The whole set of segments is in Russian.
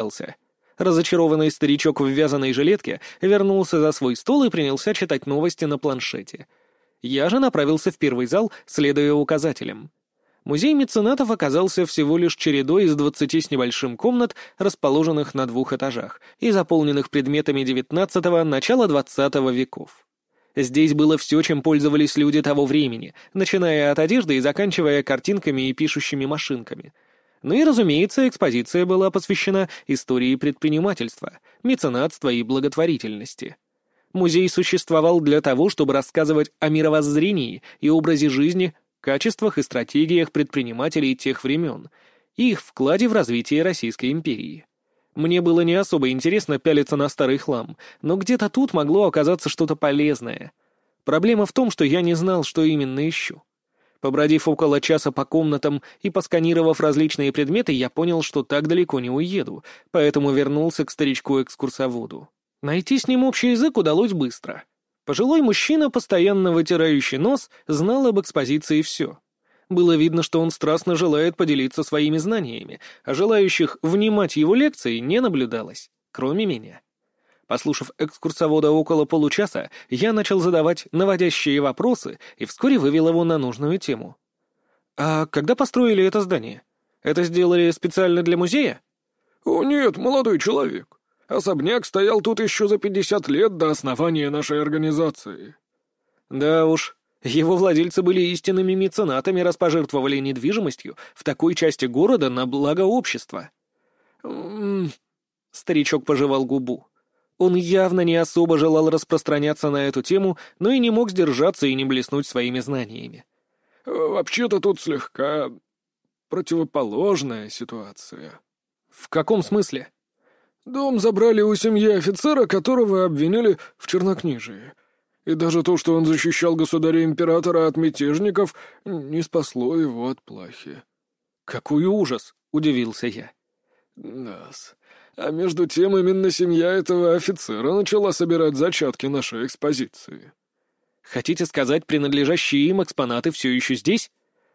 дождался. Разочарованный старичок в вязаной жилетке вернулся за свой стол и принялся читать новости на планшете. Я же направился в первый зал, следуя указателям. Музей меценатов оказался всего лишь чередой из двадцати с небольшим комнат, расположенных на двух этажах и заполненных предметами XIX – начала XX веков. Здесь было все, чем пользовались люди того времени, начиная от одежды и заканчивая картинками и пишущими машинками. Ну и, разумеется, экспозиция была посвящена истории предпринимательства, меценатства и благотворительности. Музей существовал для того, чтобы рассказывать о мировоззрении и образе жизни качествах и стратегиях предпринимателей тех времен и их вкладе в развитие Российской империи. Мне было не особо интересно пялиться на старый хлам, но где-то тут могло оказаться что-то полезное. Проблема в том, что я не знал, что именно ищу. Побродив около часа по комнатам и посканировав различные предметы, я понял, что так далеко не уеду, поэтому вернулся к старичку-экскурсоводу. Найти с ним общий язык удалось быстро. Пожилой мужчина, постоянно вытирающий нос, знал об экспозиции все. Было видно, что он страстно желает поделиться своими знаниями, а желающих внимать его лекции не наблюдалось, кроме меня. Послушав экскурсовода около получаса, я начал задавать наводящие вопросы и вскоре вывел его на нужную тему. «А когда построили это здание? Это сделали специально для музея?» «О нет, молодой человек. Особняк стоял тут еще за пятьдесят лет до основания нашей организации». «Да уж, его владельцы были истинными меценатами, раз пожертвовали недвижимостью в такой части города на благо общества». «М-м-м...» Старичок пожевал губу. Он явно не особо желал распространяться на эту тему, но и не мог сдержаться и не блеснуть своими знаниями. «Вообще-то тут слегка противоположная ситуация». «В каком смысле?» Дом забрали у семьи офицера, которого обвинили в чернокнижии. И даже то, что он защищал государя-императора от мятежников, не спасло его от плахи. «Какой ужас!» — удивился я. да -с. А между тем именно семья этого офицера начала собирать зачатки нашей экспозиции. Хотите сказать, принадлежащие им экспонаты все еще здесь?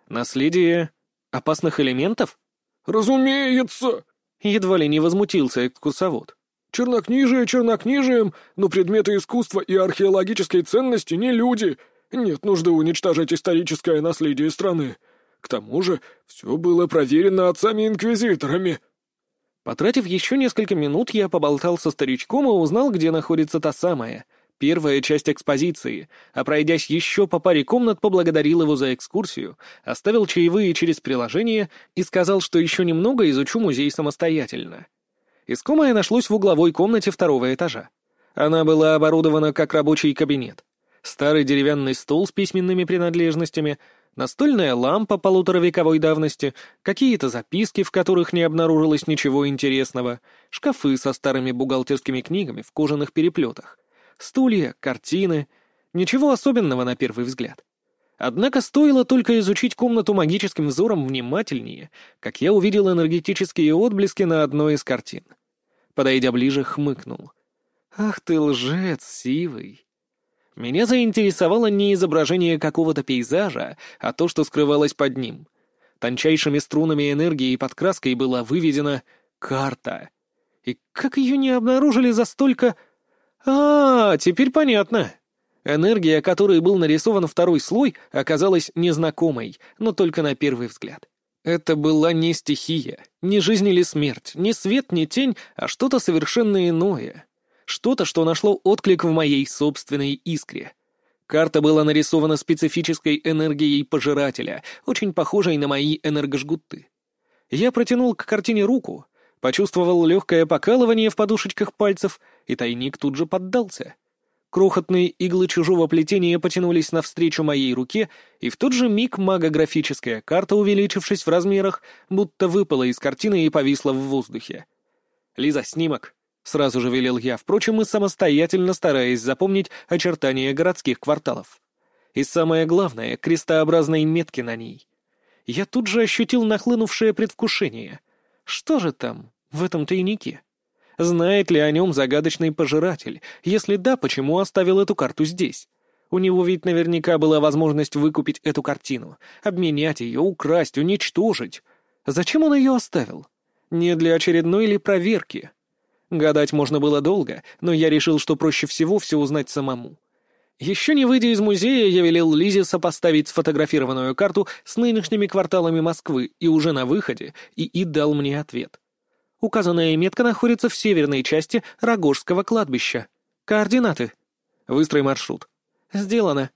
Наследие опасных элементов? Разумеется! Едва ли не возмутился экскурсовод. «Чернокнижие чернокнижием, но предметы искусства и археологической ценности не люди. Нет нужды уничтожать историческое наследие страны. К тому же все было проверено отцами-инквизиторами». Потратив еще несколько минут, я поболтал со старичком и узнал, где находится та самая, первая часть экспозиции, а пройдясь еще по паре комнат, поблагодарил его за экскурсию, оставил чаевые через приложение и сказал, что еще немного изучу музей самостоятельно. Искомое нашлось в угловой комнате второго этажа. Она была оборудована как рабочий кабинет. Старый деревянный стол с письменными принадлежностями, настольная лампа полуторавековой давности, какие-то записки, в которых не обнаружилось ничего интересного, шкафы со старыми бухгалтерскими книгами в кожаных переплетах, стулья, картины. Ничего особенного на первый взгляд. Однако стоило только изучить комнату магическим взором внимательнее, как я увидел энергетические отблески на одной из картин. Подойдя ближе, хмыкнул. «Ах ты лжец, сивый!» Меня заинтересовало не изображение какого-то пейзажа, а то, что скрывалось под ним. Тончайшими струнами энергии и подкраской была выведена карта. И как ее не обнаружили за столько а, теперь понятно. Энергия, которой был нарисован второй слой, оказалась незнакомой, но только на первый взгляд. Это была не стихия, не жизнь или смерть, не свет, не тень, а что-то совершенно иное. Что-то, что нашло отклик в моей собственной искре. Карта была нарисована специфической энергией пожирателя, очень похожей на мои энергожгуты. Я протянул к картине руку, Почувствовал легкое покалывание в подушечках пальцев, и тайник тут же поддался. Крохотные иглы чужого плетения потянулись навстречу моей руке, и в тот же миг магографическая карта, увеличившись в размерах, будто выпала из картины и повисла в воздухе. «Лиза, снимок!» — сразу же велел я, впрочем, и самостоятельно стараясь запомнить очертания городских кварталов. И самое главное — крестообразные метки на ней. Я тут же ощутил нахлынувшее предвкушение. Что же там, в этом тайнике? Знает ли о нем загадочный пожиратель? Если да, почему оставил эту карту здесь? У него ведь наверняка была возможность выкупить эту картину, обменять ее, украсть, уничтожить. Зачем он ее оставил? Не для очередной ли проверки? Гадать можно было долго, но я решил, что проще всего все узнать самому. Еще не выйдя из музея, я велел Лизе сопоставить сфотографированную карту с нынешними кварталами Москвы, и уже на выходе ИИ дал мне ответ. Указанная метка находится в северной части Рогожского кладбища. Координаты. Выстрой маршрут. Сделано.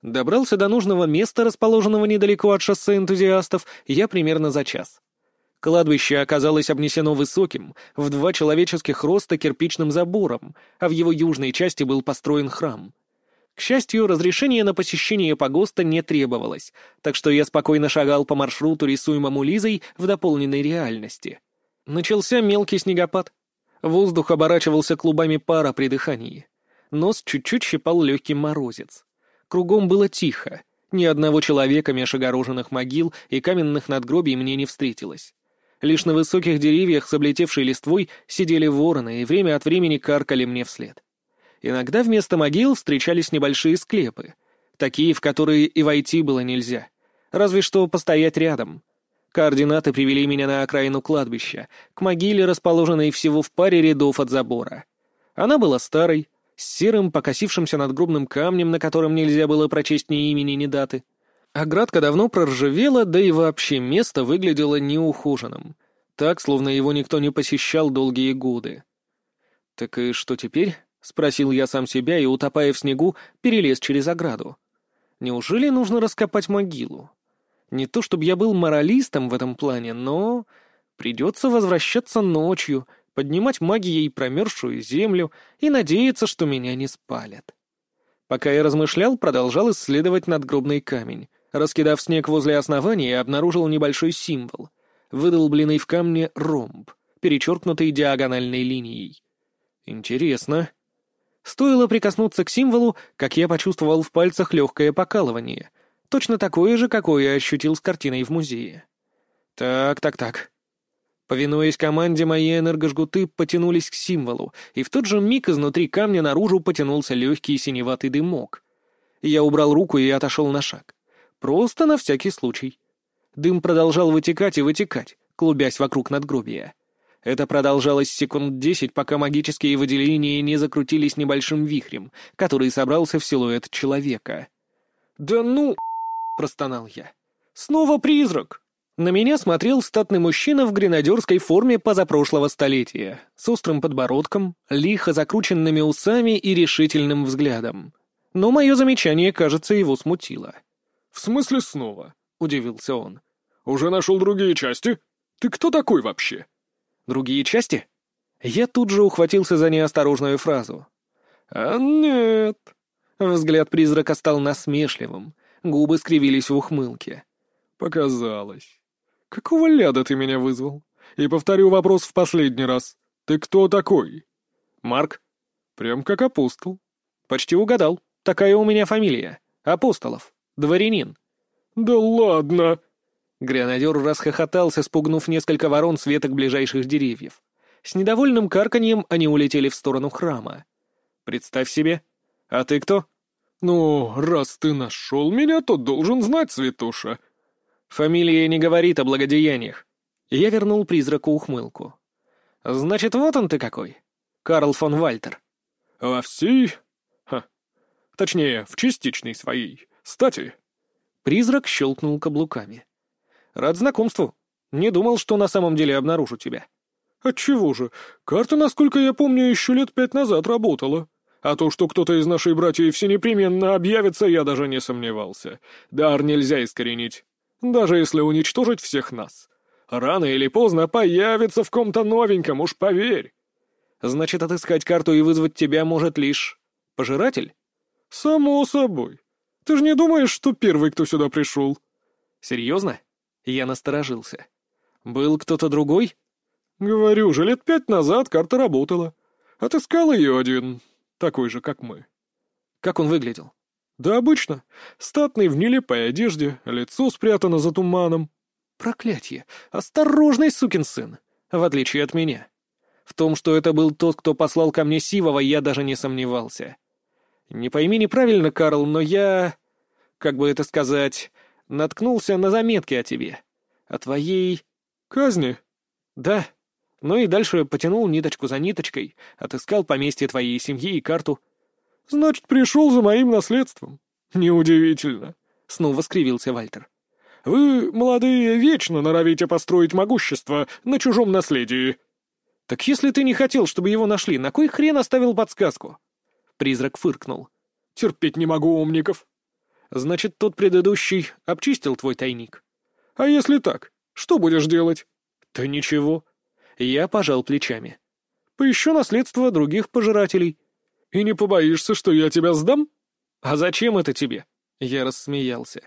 Добрался до нужного места, расположенного недалеко от шоссе энтузиастов, я примерно за час. Кладбище оказалось обнесено высоким, в два человеческих роста кирпичным забором, а в его южной части был построен храм. К счастью, разрешение на посещение погоста не требовалось, так что я спокойно шагал по маршруту, рисуемому Лизой в дополненной реальности. Начался мелкий снегопад. Воздух оборачивался клубами пара при дыхании. Нос чуть-чуть щипал легкий морозец. Кругом было тихо. Ни одного человека меж огороженных могил и каменных надгробий мне не встретилось. Лишь на высоких деревьях с облетевшей листвой сидели вороны и время от времени каркали мне вслед. Иногда вместо могил встречались небольшие склепы, такие, в которые и войти было нельзя, разве что постоять рядом. Координаты привели меня на окраину кладбища, к могиле, расположенной всего в паре рядов от забора. Она была старой, с серым, покосившимся надгробным камнем, на котором нельзя было прочесть ни имени, ни даты. Оградка давно проржавела, да и вообще место выглядело неухоженным. Так, словно его никто не посещал долгие годы. «Так и что теперь?» — спросил я сам себя и, утопая в снегу, перелез через ограду. «Неужели нужно раскопать могилу? Не то чтобы я был моралистом в этом плане, но придется возвращаться ночью, поднимать магией промерзшую землю и надеяться, что меня не спалят». Пока я размышлял, продолжал исследовать надгробный камень. Раскидав снег возле основания, обнаружил небольшой символ. Выдолбленный в камне ромб, перечеркнутый диагональной линией. Интересно. Стоило прикоснуться к символу, как я почувствовал в пальцах легкое покалывание. Точно такое же, какое я ощутил с картиной в музее. Так, так, так. Повинуясь команде, мои энергожгуты потянулись к символу, и в тот же миг изнутри камня наружу потянулся легкий синеватый дымок. Я убрал руку и отошел на шаг. Просто на всякий случай. Дым продолжал вытекать и вытекать, клубясь вокруг надгробия. Это продолжалось секунд десять, пока магические выделения не закрутились небольшим вихрем, который собрался в силуэт человека. «Да ну...» — простонал я. «Снова призрак!» На меня смотрел статный мужчина в гренадерской форме позапрошлого столетия, с острым подбородком, лихо закрученными усами и решительным взглядом. Но мое замечание, кажется, его смутило. «В смысле снова?» — удивился он. «Уже нашел другие части? Ты кто такой вообще?» «Другие части?» Я тут же ухватился за неосторожную фразу. «А нет». Взгляд призрака стал насмешливым, губы скривились в ухмылке. «Показалось. Какого ляда ты меня вызвал? И повторю вопрос в последний раз. Ты кто такой?» «Марк». «Прям как апостол». «Почти угадал. Такая у меня фамилия. Апостолов». Дворянин». «Да ладно!» Гренадер расхохотался, спугнув несколько ворон с веток ближайших деревьев. С недовольным карканьем они улетели в сторону храма. «Представь себе. А ты кто?» «Ну, раз ты нашел меня, то должен знать, Святоша». «Фамилия не говорит о благодеяниях». Я вернул призраку ухмылку. «Значит, вот он ты какой. Карл фон Вальтер». «Во всей... Ха. Точнее, в частичной своей. Кстати...» Призрак щелкнул каблуками. «Рад знакомству. Не думал, что на самом деле обнаружу тебя». «Отчего же? Карта, насколько я помню, еще лет пять назад работала. А то, что кто-то из нашей братьев все непременно объявится, я даже не сомневался. Дар нельзя искоренить. Даже если уничтожить всех нас. Рано или поздно появится в ком-то новеньком, уж поверь». «Значит, отыскать карту и вызвать тебя может лишь... пожиратель?» «Само собой. Ты же не думаешь, что первый, кто сюда пришел?» «Серьезно?» Я насторожился. «Был кто-то другой?» «Говорю же, лет пять назад карта работала. Отыскал ее один, такой же, как мы». «Как он выглядел?» «Да обычно. Статный в нелепой одежде, лицо спрятано за туманом». «Проклятье! Осторожный сукин сын! В отличие от меня. В том, что это был тот, кто послал ко мне Сивова, я даже не сомневался. Не пойми неправильно, Карл, но я... Как бы это сказать... Наткнулся на заметки о тебе. О твоей... Казни? Да. Ну и дальше потянул ниточку за ниточкой, отыскал поместье твоей семьи и карту. Значит, пришел за моим наследством. Неудивительно. Снова скривился Вальтер. Вы, молодые, вечно норовите построить могущество на чужом наследии. Так если ты не хотел, чтобы его нашли, на кой хрен оставил подсказку? Призрак фыркнул. Терпеть не могу умников. Значит, тот предыдущий обчистил твой тайник. А если так, что будешь делать? Да ничего. Я пожал плечами. Поищу наследство других пожирателей. И не побоишься, что я тебя сдам? А зачем это тебе? Я рассмеялся.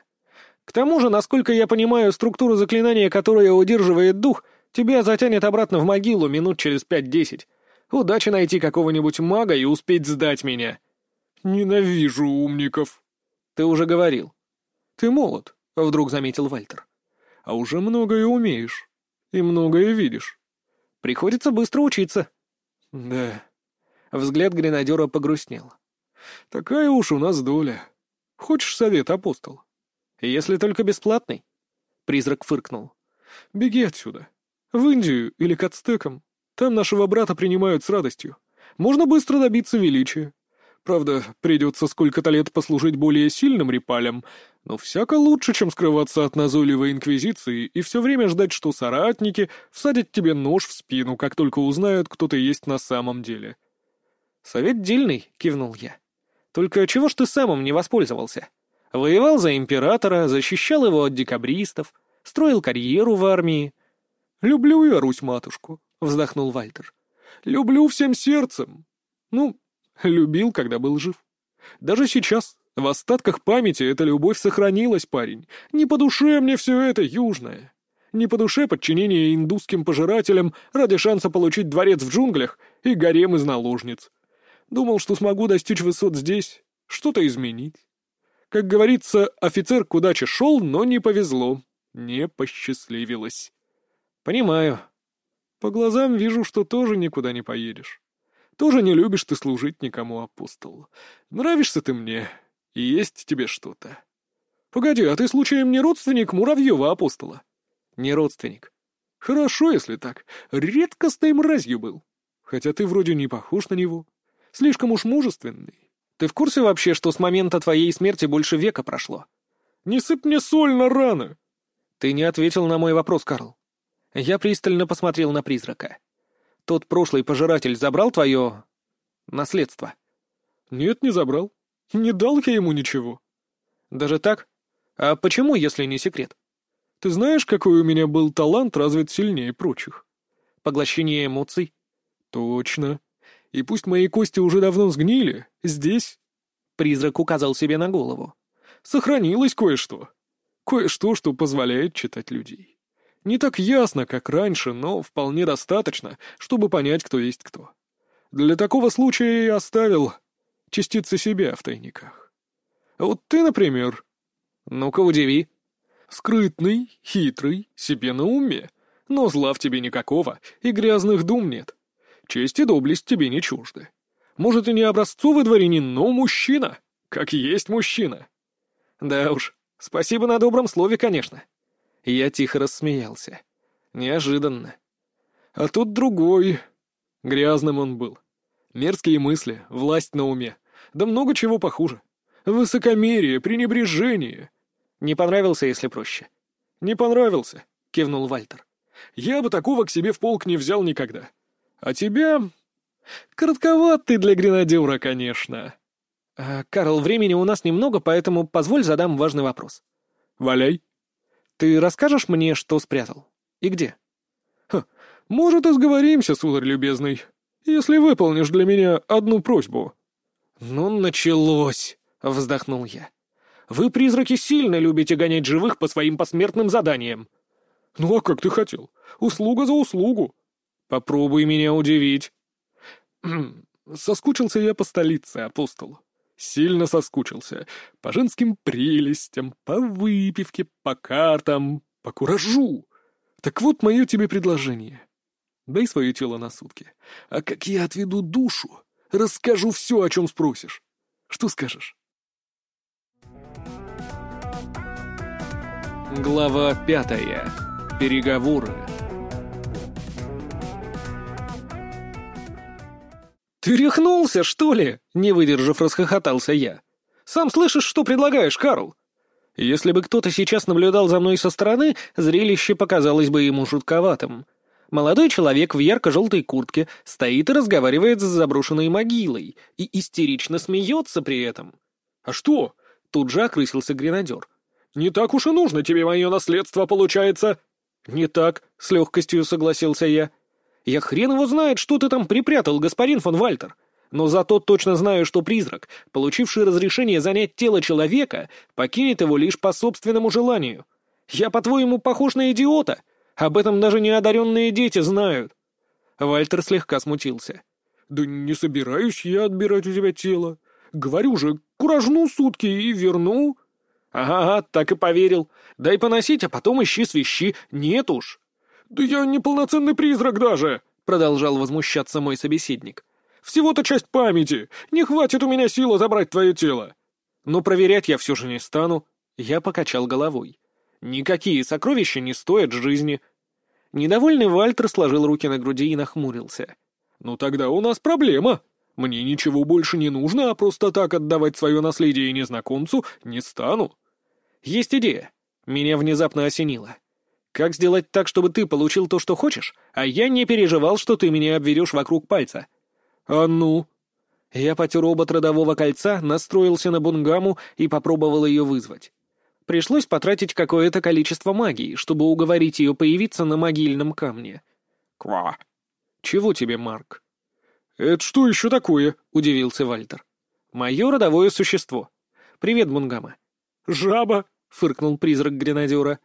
К тому же, насколько я понимаю, структуру заклинания, которое удерживает дух, тебя затянет обратно в могилу минут через пять-десять. Удачи найти какого-нибудь мага и успеть сдать меня. Ненавижу умников. Ты уже говорил. Ты молод, — вдруг заметил Вальтер. А уже многое умеешь. И многое видишь. Приходится быстро учиться. Да. Взгляд гренадера погрустнел. Такая уж у нас доля. Хочешь совет, апостол? Если только бесплатный. Призрак фыркнул. Беги отсюда. В Индию или к ацтекам. Там нашего брата принимают с радостью. Можно быстро добиться величия. Правда, придется сколько-то лет послужить более сильным репалем, но всяко лучше, чем скрываться от назойливой инквизиции и все время ждать, что соратники всадят тебе нож в спину, как только узнают, кто ты есть на самом деле. «Совет дельный», — кивнул я. «Только чего ж ты самым не воспользовался? Воевал за императора, защищал его от декабристов, строил карьеру в армии». «Люблю я Русь-матушку», — вздохнул Вальтер. «Люблю всем сердцем. Ну, любил, когда был жив. Даже сейчас, в остатках памяти, эта любовь сохранилась, парень. Не по душе мне все это южное. Не по душе подчинение индусским пожирателям ради шанса получить дворец в джунглях и гарем из наложниц. Думал, что смогу достичь высот здесь, что-то изменить. Как говорится, офицер к удаче шел, но не повезло, не посчастливилось. Понимаю. По глазам вижу, что тоже никуда не поедешь. Тоже не любишь ты служить никому, апостол. Нравишься ты мне, и есть тебе что-то. Погоди, а ты случаем не родственник Муравьева апостола? Не родственник. Хорошо, если так. Редкостной мразью был. Хотя ты вроде не похож на него. Слишком уж мужественный. Ты в курсе вообще, что с момента твоей смерти больше века прошло? Не сыпь мне соль на раны. Ты не ответил на мой вопрос, Карл. Я пристально посмотрел на призрака. Тот прошлый пожиратель забрал твое... наследство? Нет, не забрал. Не дал я ему ничего. Даже так? А почему, если не секрет? Ты знаешь, какой у меня был талант развит сильнее прочих? Поглощение эмоций? Точно. И пусть мои кости уже давно сгнили, здесь... Призрак указал себе на голову. Сохранилось кое-что. Кое-что, что позволяет читать людей. Не так ясно, как раньше, но вполне достаточно, чтобы понять, кто есть кто. Для такого случая я оставил частицы себя в тайниках. Вот ты, например... Ну-ка, удиви. Скрытный, хитрый, себе на уме. Но зла в тебе никакого, и грязных дум нет. Честь и доблесть тебе не чужды. Может, и не образцовый дворянин, но мужчина. Как есть мужчина. Да уж, спасибо на добром слове, конечно. Я тихо рассмеялся. Неожиданно. А тут другой. Грязным он был. Мерзкие мысли, власть на уме. Да много чего похуже. Высокомерие, пренебрежение. Не понравился, если проще. Не понравился, кивнул Вальтер. Я бы такого к себе в полк не взял никогда. А тебя... Коротковат ты для гренадера, конечно. А, Карл, времени у нас немного, поэтому позволь задам важный вопрос. Валяй. Ты расскажешь мне, что спрятал? И где? Ха, может, и сговоримся, сударь любезный, если выполнишь для меня одну просьбу. Ну, началось, вздохнул я. Вы, призраки, сильно любите гонять живых по своим посмертным заданиям. Ну, а как ты хотел? Услуга за услугу. Попробуй меня удивить. Соскучился я по столице, апостол. Сильно соскучился. По женским прелестям, по выпивке, по картам, по куражу. Так вот мое тебе предложение. Дай свое тело на сутки. А как я отведу душу, расскажу все, о чем спросишь. Что скажешь? Глава пятая. Переговоры. «Ты рехнулся, что ли?» — не выдержав, расхохотался я. «Сам слышишь, что предлагаешь, Карл?» Если бы кто-то сейчас наблюдал за мной со стороны, зрелище показалось бы ему жутковатым. Молодой человек в ярко-желтой куртке стоит и разговаривает с заброшенной могилой и истерично смеется при этом. «А что?» — тут же окрысился гренадер. «Не так уж и нужно тебе мое наследство, получается!» «Не так», — с легкостью согласился я. «Я хрен его знает, что ты там припрятал, господин фон Вальтер. Но зато точно знаю, что призрак, получивший разрешение занять тело человека, покинет его лишь по собственному желанию. Я, по-твоему, похож на идиота? Об этом даже неодаренные дети знают». Вальтер слегка смутился. «Да не собираюсь я отбирать у тебя тело. Говорю же, куражну сутки и верну». «Ага, так и поверил. Дай поносить, а потом ищи свищи. Нет уж». «Да я не полноценный призрак даже», — продолжал возмущаться мой собеседник. «Всего-то часть памяти. Не хватит у меня силы забрать твое тело». «Но проверять я все же не стану». Я покачал головой. «Никакие сокровища не стоят жизни». Недовольный Вальтер сложил руки на груди и нахмурился. «Ну тогда у нас проблема. Мне ничего больше не нужно, а просто так отдавать свое наследие незнакомцу не стану». «Есть идея». Меня внезапно осенило. Как сделать так, чтобы ты получил то, что хочешь, а я не переживал, что ты меня обверешь вокруг пальца? А ну? Я потер обод родового кольца, настроился на бунгаму и попробовал ее вызвать. Пришлось потратить какое-то количество магии, чтобы уговорить ее появиться на могильном камне. Ква. Чего тебе, Марк? Это что еще такое? Удивился Вальтер. Мое родовое существо. Привет, Бунгама. Жаба, фыркнул призрак гренадера.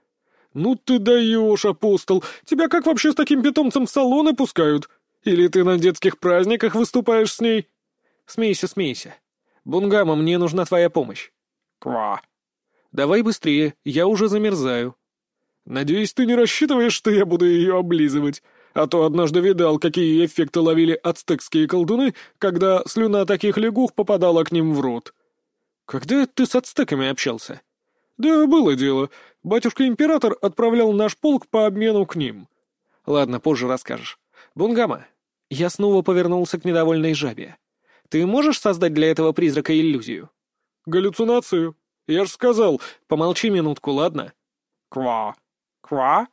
«Ну ты даешь, апостол! Тебя как вообще с таким питомцем в салоны пускают? Или ты на детских праздниках выступаешь с ней?» «Смейся, смейся. Бунгама, мне нужна твоя помощь». «Ква». «Давай быстрее, я уже замерзаю». «Надеюсь, ты не рассчитываешь, что я буду ее облизывать, а то однажды видал, какие эффекты ловили ацтекские колдуны, когда слюна таких лягух попадала к ним в рот». «Когда ты с ацтеками общался?» «Да, было дело. Батюшка-император отправлял наш полк по обмену к ним. Ладно, позже расскажешь. Бунгама, я снова повернулся к недовольной жабе. Ты можешь создать для этого призрака иллюзию? Галлюцинацию. Я ж сказал. Помолчи минутку, ладно? Ква. Ква?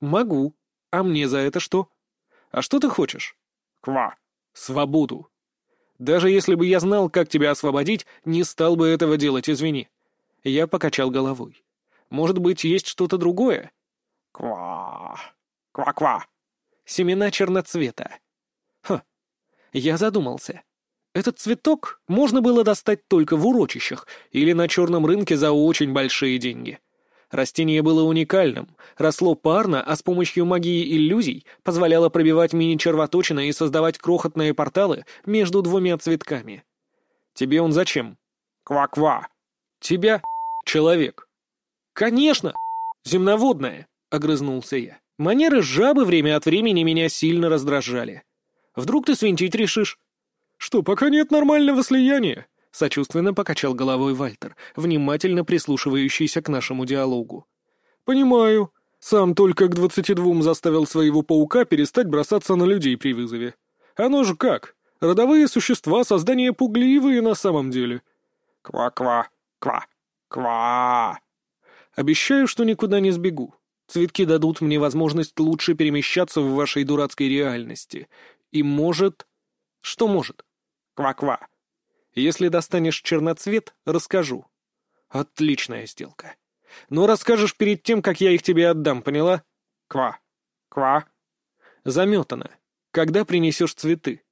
Могу. А мне за это что? А что ты хочешь? Ква. Свободу. Даже если бы я знал, как тебя освободить, не стал бы этого делать, извини. Я покачал головой. Может быть, есть что-то другое? Ква. Ква-ква. Семена черноцвета. Хм. Я задумался. Этот цветок можно было достать только в урочищах или на черном рынке за очень большие деньги. Растение было уникальным, росло парно, а с помощью магии иллюзий позволяло пробивать мини-червоточины и создавать крохотные порталы между двумя цветками. Тебе он зачем? Ква-ква. Тебя — человек. «Конечно! Земноводная!» — огрызнулся я. Манеры жабы время от времени меня сильно раздражали. «Вдруг ты свинтить решишь?» «Что, пока нет нормального слияния?» — сочувственно покачал головой Вальтер, внимательно прислушивающийся к нашему диалогу. «Понимаю. Сам только к двадцати двум заставил своего паука перестать бросаться на людей при вызове. Оно же как? Родовые существа, создания пугливые на самом деле». «Ква-ква, ква, ква!» Обещаю, что никуда не сбегу. Цветки дадут мне возможность лучше перемещаться в вашей дурацкой реальности. И может... Что может? Ква-ква. Если достанешь черноцвет, расскажу. Отличная сделка. Но расскажешь перед тем, как я их тебе отдам, поняла? Ква. Ква. Заметано. Когда принесешь цветы?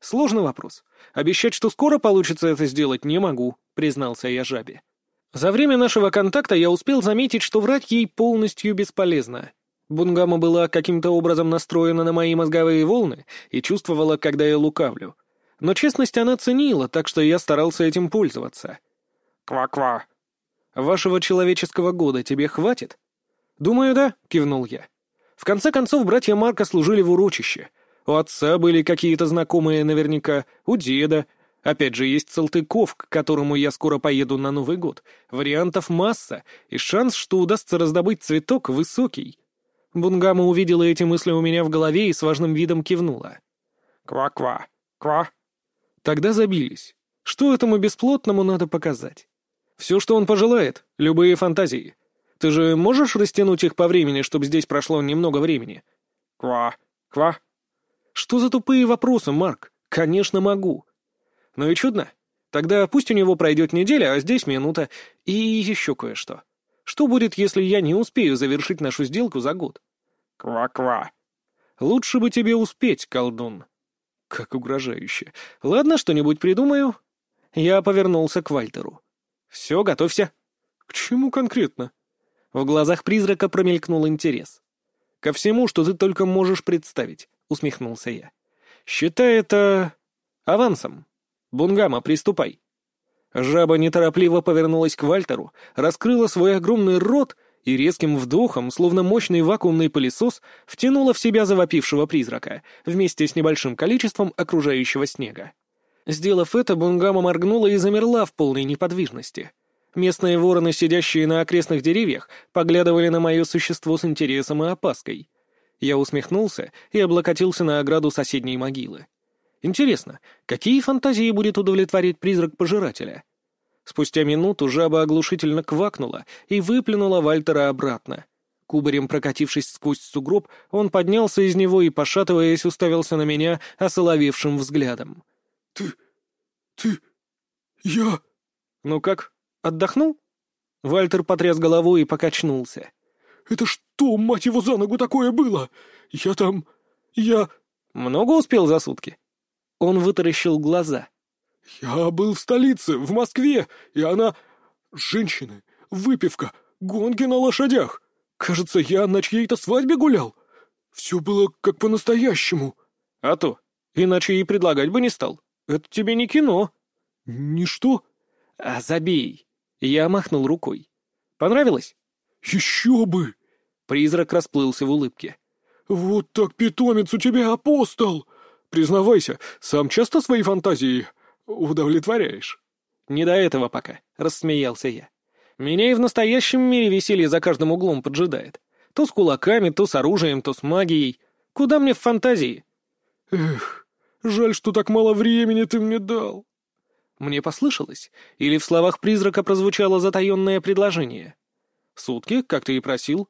Сложный вопрос. Обещать, что скоро получится это сделать, не могу, признался я жабе. За время нашего контакта я успел заметить, что врать ей полностью бесполезно. Бунгама была каким-то образом настроена на мои мозговые волны и чувствовала, когда я лукавлю. Но честность она ценила, так что я старался этим пользоваться. «Ква-ква». «Вашего человеческого года тебе хватит?» «Думаю, да», — кивнул я. В конце концов, братья Марка служили в урочище. У отца были какие-то знакомые наверняка, у деда — Опять же, есть Салтыков, к которому я скоро поеду на Новый год. Вариантов масса, и шанс, что удастся раздобыть цветок, высокий. Бунгама увидела эти мысли у меня в голове и с важным видом кивнула. «Ква-ква, ква, Тогда забились. Что этому бесплотному надо показать? Все, что он пожелает, любые фантазии. Ты же можешь растянуть их по времени, чтобы здесь прошло немного времени? Ква, ква. Что за тупые вопросы, Марк? Конечно, могу. Ну и чудно. Тогда пусть у него пройдет неделя, а здесь минута. И еще кое-что. Что будет, если я не успею завершить нашу сделку за год? Ква-ква. Лучше бы тебе успеть, колдун. Как угрожающе. Ладно, что-нибудь придумаю. Я повернулся к Вальтеру. Все, готовься. К чему конкретно? В глазах призрака промелькнул интерес. Ко всему, что ты только можешь представить, усмехнулся я. Считай это авансом. Бунгама, приступай. Жаба неторопливо повернулась к Вальтеру, раскрыла свой огромный рот и резким вдохом, словно мощный вакуумный пылесос, втянула в себя завопившего призрака, вместе с небольшим количеством окружающего снега. Сделав это, Бунгама моргнула и замерла в полной неподвижности. Местные вороны, сидящие на окрестных деревьях, поглядывали на мое существо с интересом и опаской. Я усмехнулся и облокотился на ограду соседней могилы. Интересно, какие фантазии будет удовлетворить призрак пожирателя? Спустя минуту жаба оглушительно квакнула и выплюнула Вальтера обратно. Кубарем прокатившись сквозь сугроб, он поднялся из него и, пошатываясь, уставился на меня осоловевшим взглядом. «Ты... ты... я...» «Ну как, отдохнул?» Вальтер потряс головой и покачнулся. «Это что, мать его, за ногу такое было? Я там... я...» «Много успел за сутки?» Он вытаращил глаза. «Я был в столице, в Москве, и она... Женщины, выпивка, гонки на лошадях. Кажется, я на чьей-то свадьбе гулял. Все было как по-настоящему». «А то. Иначе и предлагать бы не стал. Это тебе не кино». «Не что?» «А забей». Я махнул рукой. «Понравилось?» «Еще бы!» Призрак расплылся в улыбке. «Вот так питомец у тебя апостол! Признавайся, сам часто свои фантазии удовлетворяешь?» «Не до этого пока», — рассмеялся я. «Меня и в настоящем мире веселье за каждым углом поджидает. То с кулаками, то с оружием, то с магией. Куда мне в фантазии?» «Эх, жаль, что так мало времени ты мне дал». Мне послышалось? Или в словах призрака прозвучало затаенное предложение? «Сутки, как ты и просил.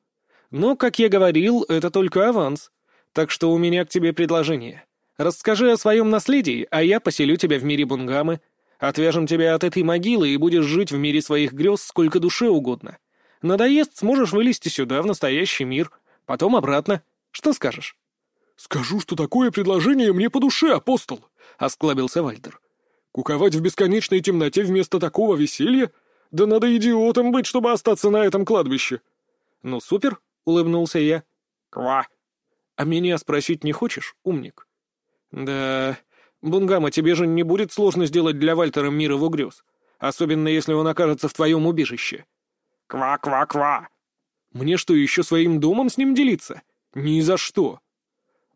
Но, как я говорил, это только аванс. Так что у меня к тебе предложение. Расскажи о своем наследии, а я поселю тебя в мире Бунгамы. Отвяжем тебя от этой могилы и будешь жить в мире своих грез сколько душе угодно. Надоест, сможешь вылезти сюда, в настоящий мир. Потом обратно. Что скажешь?» «Скажу, что такое предложение мне по душе, апостол!» — осклабился Вальтер. «Куковать в бесконечной темноте вместо такого веселья? Да надо идиотом быть, чтобы остаться на этом кладбище!» «Ну, супер!» — улыбнулся я. «Ква!» «А меня спросить не хочешь, умник?» «Да... Бунгама, тебе же не будет сложно сделать для Вальтера мир его грез, особенно если он окажется в твоем убежище». «Ква-ква-ква!» «Мне что, еще своим домом с ним делиться? Ни за что!»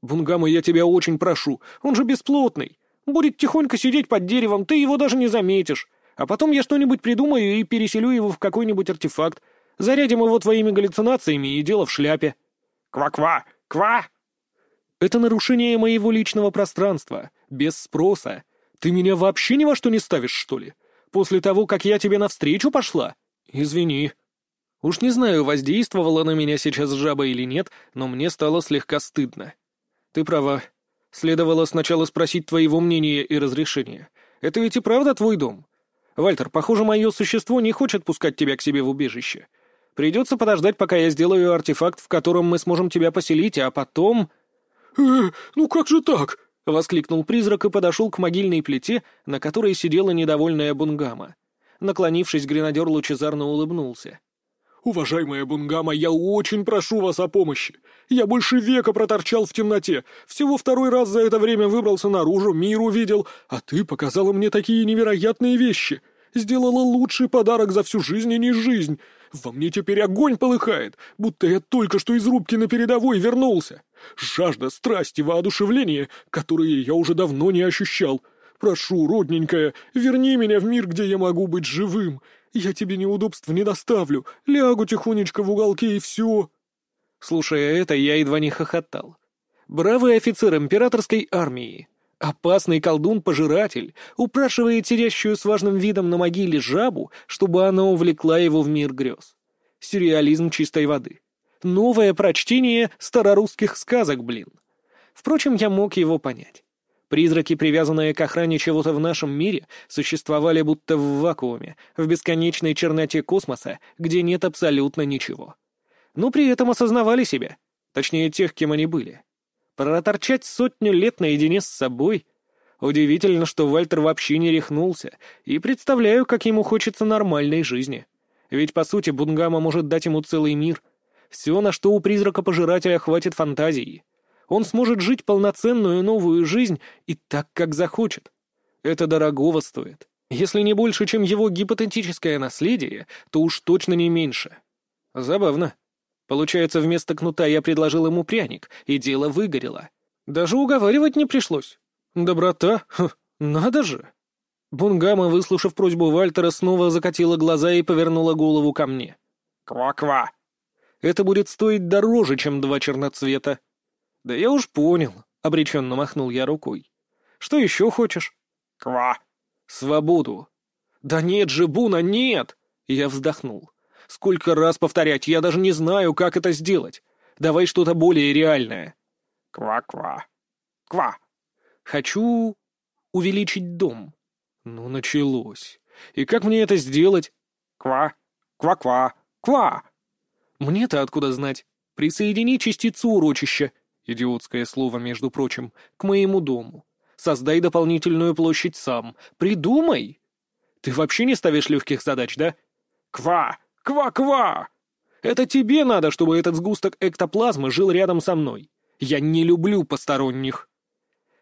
«Бунгама, я тебя очень прошу, он же бесплотный. Будет тихонько сидеть под деревом, ты его даже не заметишь. А потом я что-нибудь придумаю и переселю его в какой-нибудь артефакт. Зарядим его твоими галлюцинациями и дело в шляпе». «Ква-ква! Ква!» Это нарушение моего личного пространства, без спроса. Ты меня вообще ни во что не ставишь, что ли? После того, как я тебе навстречу пошла? Извини. Уж не знаю, воздействовала на меня сейчас жаба или нет, но мне стало слегка стыдно. Ты права. Следовало сначала спросить твоего мнения и разрешения. Это ведь и правда твой дом? Вальтер, похоже, мое существо не хочет пускать тебя к себе в убежище. Придется подождать, пока я сделаю артефакт, в котором мы сможем тебя поселить, а потом... «Э, ну как же так?» — воскликнул призрак и подошел к могильной плите, на которой сидела недовольная Бунгама. Наклонившись, гренадер лучезарно улыбнулся. «Уважаемая Бунгама, я очень прошу вас о помощи. Я больше века проторчал в темноте, всего второй раз за это время выбрался наружу, мир увидел, а ты показала мне такие невероятные вещи. Сделала лучший подарок за всю жизнь и не жизнь. Во мне теперь огонь полыхает, будто я только что из рубки на передовой вернулся. Жажда, страсть и воодушевление, которые я уже давно не ощущал. Прошу, родненькая, верни меня в мир, где я могу быть живым. Я тебе неудобств не доставлю. Лягу тихонечко в уголке и все. Слушая это, я едва не хохотал. Бравый офицер императорской армии. Опасный колдун-пожиратель упрашивает терящую с важным видом на могиле жабу, чтобы она увлекла его в мир грез. Сюрреализм чистой воды. Новое прочтение старорусских сказок, блин. Впрочем, я мог его понять. Призраки, привязанные к охране чего-то в нашем мире, существовали будто в вакууме, в бесконечной черноте космоса, где нет абсолютно ничего. Но при этом осознавали себя, точнее тех, кем они были. Проторчать сотню лет наедине с собой? Удивительно, что Вальтер вообще не рехнулся, и представляю, как ему хочется нормальной жизни. Ведь, по сути, Бунгама может дать ему целый мир. Все, на что у призрака-пожирателя хватит фантазии. Он сможет жить полноценную новую жизнь и так, как захочет. Это дорогого стоит. Если не больше, чем его гипотетическое наследие, то уж точно не меньше. Забавно. Получается, вместо кнута я предложил ему пряник, и дело выгорело. Даже уговаривать не пришлось. Доброта? Ха, надо же. Бунгама, выслушав просьбу Вальтера, снова закатила глаза и повернула голову ко мне. «Ква-ква!» «Это будет стоить дороже, чем два черноцвета». «Да я уж понял», — обреченно махнул я рукой. «Что еще хочешь?» «Ква!» «Свободу». «Да нет же, Буна, нет!» Я вздохнул. Сколько раз повторять, я даже не знаю, как это сделать. Давай что-то более реальное. Ква-ква. Ква. Хочу увеличить дом. Ну, началось. И как мне это сделать? Ква. Ква-ква. Ква. Мне-то откуда знать? Присоедини частицу урочища, идиотское слово, между прочим, к моему дому. Создай дополнительную площадь сам. Придумай. Ты вообще не ставишь легких задач, да? Ква. Ква-ква! Это тебе надо, чтобы этот сгусток эктоплазмы жил рядом со мной. Я не люблю посторонних.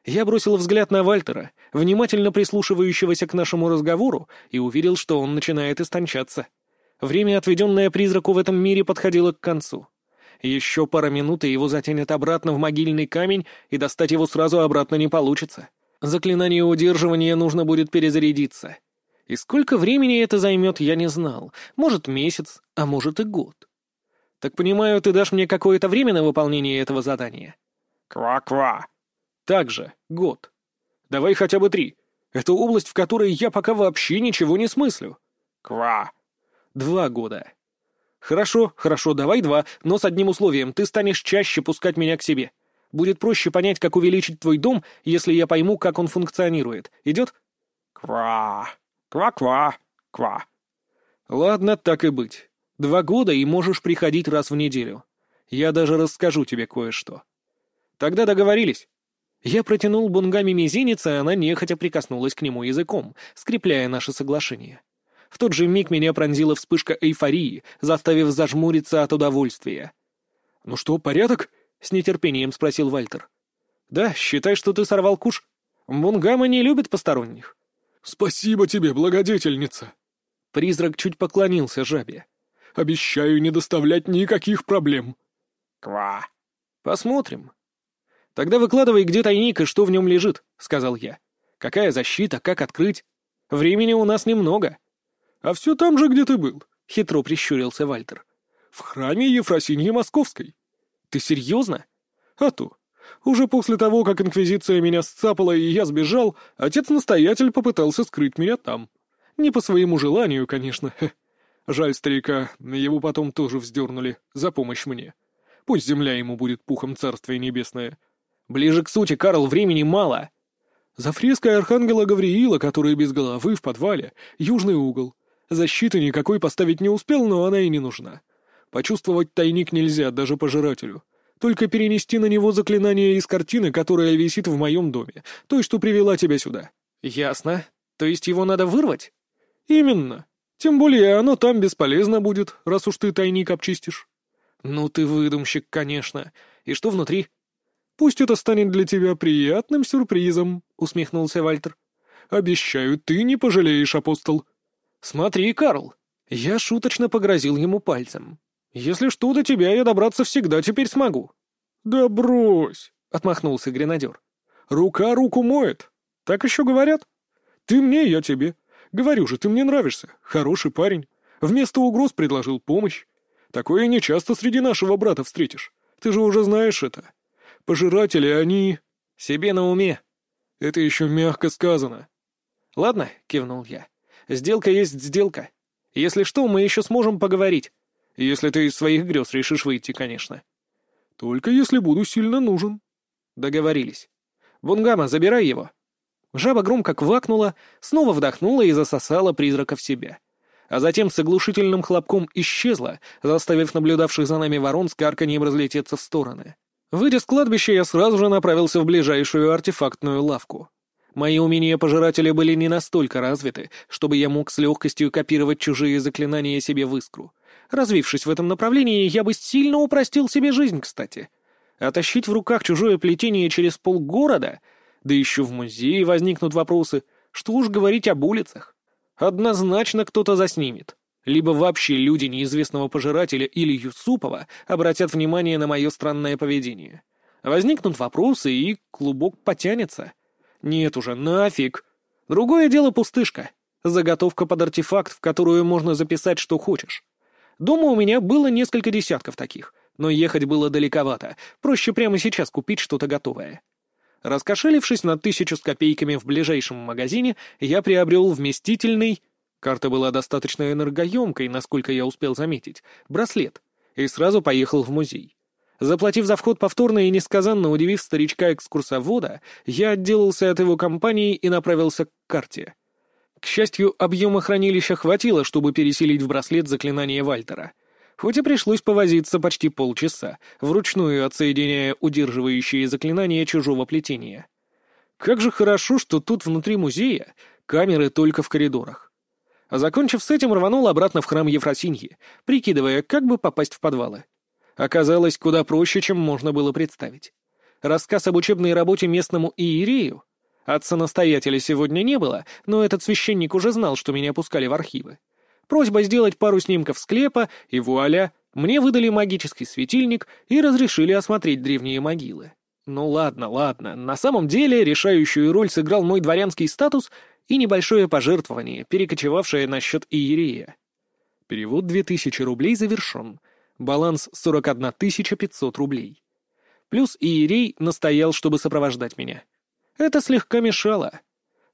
Я бросил взгляд на Вальтера, внимательно прислушивающегося к нашему разговору, и увидел, что он начинает истончаться. Время, отведенное призраку в этом мире, подходило к концу. Еще пара минут, и его затянет обратно в могильный камень, и достать его сразу обратно не получится. Заклинание удерживания нужно будет перезарядиться. И сколько времени это займет, я не знал. Может, месяц, а может и год. Так понимаю, ты дашь мне какое-то время на выполнение этого задания? Ква-ква. Так же, год. Давай хотя бы три. Это область, в которой я пока вообще ничего не смыслю. Ква. Два года. Хорошо, хорошо, давай два, но с одним условием. Ты станешь чаще пускать меня к себе. Будет проще понять, как увеличить твой дом, если я пойму, как он функционирует. Идет? Ква. Ква-ква, ква. Ладно, так и быть. Два года, и можешь приходить раз в неделю. Я даже расскажу тебе кое-что. Тогда договорились. Я протянул Бунгами мизинец, и она нехотя прикоснулась к нему языком, скрепляя наше соглашение. В тот же миг меня пронзила вспышка эйфории, заставив зажмуриться от удовольствия. «Ну что, порядок?» — с нетерпением спросил Вальтер. «Да, считай, что ты сорвал куш. Бунгама не любит посторонних. «Спасибо тебе, благодетельница!» Призрак чуть поклонился жабе. «Обещаю не доставлять никаких проблем!» «Ква!» «Посмотрим!» «Тогда выкладывай, где тайник и что в нем лежит», — сказал я. «Какая защита, как открыть? Времени у нас немного». «А все там же, где ты был», — хитро прищурился Вальтер. «В храме Ефросиньи Московской». «Ты серьезно?» «А то. Уже после того, как Инквизиция меня сцапала и я сбежал, отец-настоятель попытался скрыть меня там. Не по своему желанию, конечно. Жаль старика, его потом тоже вздернули за помощь мне. Пусть земля ему будет пухом Царствия Небесное. Ближе к сути, Карл, времени мало. За фреской Архангела Гавриила, который без головы в подвале, южный угол. Защиты никакой поставить не успел, но она и не нужна. Почувствовать тайник нельзя даже пожирателю. Только перенести на него заклинание из картины, которая висит в моем доме, той, что привела тебя сюда». «Ясно. То есть его надо вырвать?» «Именно. Тем более оно там бесполезно будет, раз уж ты тайник обчистишь». «Ну ты выдумщик, конечно. И что внутри?» «Пусть это станет для тебя приятным сюрпризом», — усмехнулся Вальтер. «Обещаю, ты не пожалеешь, апостол». «Смотри, Карл». Я шуточно погрозил ему пальцем. Если что, до тебя я добраться всегда теперь смогу». «Да брось!» — отмахнулся гренадер. «Рука руку моет. Так еще говорят? Ты мне, я тебе. Говорю же, ты мне нравишься. Хороший парень. Вместо угроз предложил помощь. Такое нечасто среди нашего брата встретишь. Ты же уже знаешь это. Пожиратели, они...» «Себе на уме». Это еще мягко сказано. «Ладно», — кивнул я. «Сделка есть сделка. Если что, мы еще сможем поговорить. Если ты из своих грез решишь выйти, конечно». «Только если буду сильно нужен». «Договорились. Бунгама, забирай его». Жаба громко квакнула, снова вдохнула и засосала призрака в себя. А затем с оглушительным хлопком исчезла, заставив наблюдавших за нами ворон с карканьем разлететься в стороны. Выйдя с кладбища, я сразу же направился в ближайшую артефактную лавку. Мои умения пожирателя были не настолько развиты, чтобы я мог с легкостью копировать чужие заклинания себе в искру. Развившись в этом направлении, я бы сильно упростил себе жизнь, кстати. А в руках чужое плетение через полгорода, да еще в музее возникнут вопросы, что уж говорить об улицах. Однозначно кто-то заснимет. Либо вообще люди неизвестного пожирателя или Юсупова обратят внимание на мое странное поведение. Возникнут вопросы, и клубок потянется. Нет уже, нафиг. Другое дело пустышка. Заготовка под артефакт, в которую можно записать, что хочешь. Дома у меня было несколько десятков таких, но ехать было далековато. Проще прямо сейчас купить что-то готовое. Раскошелившись на тысячу с копейками в ближайшем магазине, я приобрел вместительный... Карта была достаточно энергоемкой, насколько я успел заметить. Браслет. И сразу поехал в музей. Заплатив за вход повторно и несказанно удивив старичка-экскурсовода, я отделался от его компании и направился к карте. К счастью, объема хранилища хватило, чтобы переселить в браслет заклинание Вальтера. Хоть и пришлось повозиться почти полчаса, вручную отсоединяя удерживающие заклинания чужого плетения. Как же хорошо, что тут внутри музея камеры только в коридорах. А закончив с этим, рванул обратно в храм Ефросиньи, прикидывая, как бы попасть в подвалы оказалось куда проще, чем можно было представить. Рассказ об учебной работе местному иерею. Отца-настоятеля сегодня не было, но этот священник уже знал, что меня пускали в архивы. Просьба сделать пару снимков склепа, и вуаля, мне выдали магический светильник и разрешили осмотреть древние могилы. Ну ладно, ладно, на самом деле решающую роль сыграл мой дворянский статус и небольшое пожертвование, перекочевавшее на счет иерея. Перевод 2000 рублей завершен — Баланс 41 500 рублей. Плюс Иерей настоял, чтобы сопровождать меня. Это слегка мешало.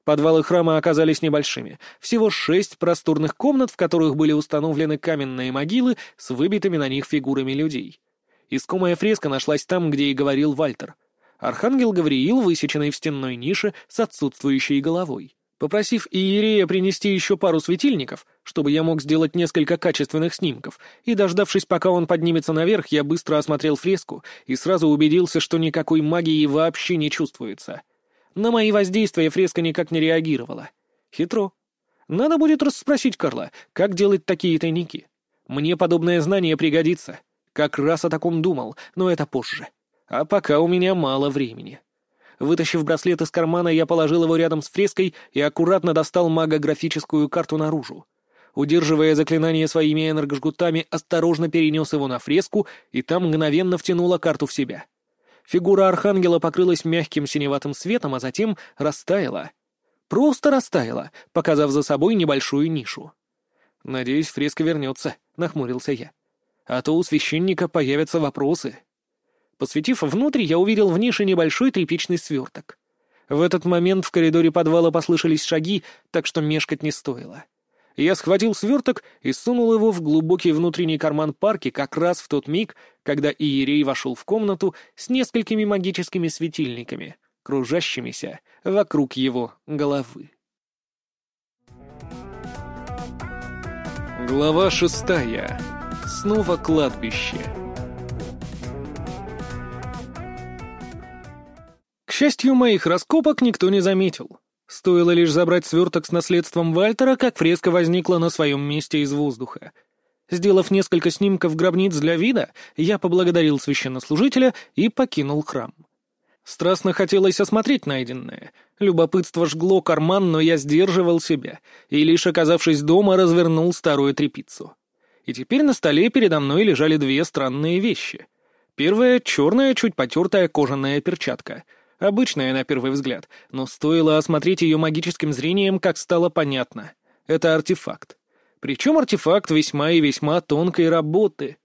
Подвалы храма оказались небольшими. Всего шесть просторных комнат, в которых были установлены каменные могилы с выбитыми на них фигурами людей. Искомая фреска нашлась там, где и говорил Вальтер. Архангел Гавриил, высеченный в стенной нише с отсутствующей головой. Попросив Иерея принести еще пару светильников, чтобы я мог сделать несколько качественных снимков, и дождавшись, пока он поднимется наверх, я быстро осмотрел фреску и сразу убедился, что никакой магии вообще не чувствуется. На мои воздействия фреска никак не реагировала. Хитро. Надо будет расспросить Карла, как делать такие тайники. Мне подобное знание пригодится. Как раз о таком думал, но это позже. А пока у меня мало времени. Вытащив браслет из кармана, я положил его рядом с фреской и аккуратно достал магографическую карту наружу. Удерживая заклинание своими энергожгутами, осторожно перенес его на фреску, и там мгновенно втянула карту в себя. Фигура архангела покрылась мягким синеватым светом, а затем растаяла. Просто растаяла, показав за собой небольшую нишу. «Надеюсь, фреска вернется», — нахмурился я. «А то у священника появятся вопросы». Посветив внутрь, я увидел в нише небольшой тряпичный сверток. В этот момент в коридоре подвала послышались шаги, так что мешкать не стоило. Я схватил сверток и сунул его в глубокий внутренний карман парки как раз в тот миг, когда Иерей вошел в комнату с несколькими магическими светильниками, кружащимися вокруг его головы. Глава шестая. Снова кладбище. К счастью, моих раскопок никто не заметил. Стоило лишь забрать сверток с наследством Вальтера, как фреска возникла на своем месте из воздуха. Сделав несколько снимков гробниц для вида, я поблагодарил священнослужителя и покинул храм. Страстно хотелось осмотреть найденное. Любопытство жгло карман, но я сдерживал себя, и лишь оказавшись дома, развернул старую трепицу. И теперь на столе передо мной лежали две странные вещи. Первая — черная, чуть потертая кожаная перчатка — Обычная на первый взгляд, но стоило осмотреть ее магическим зрением, как стало понятно. Это артефакт. Причем артефакт весьма и весьма тонкой работы.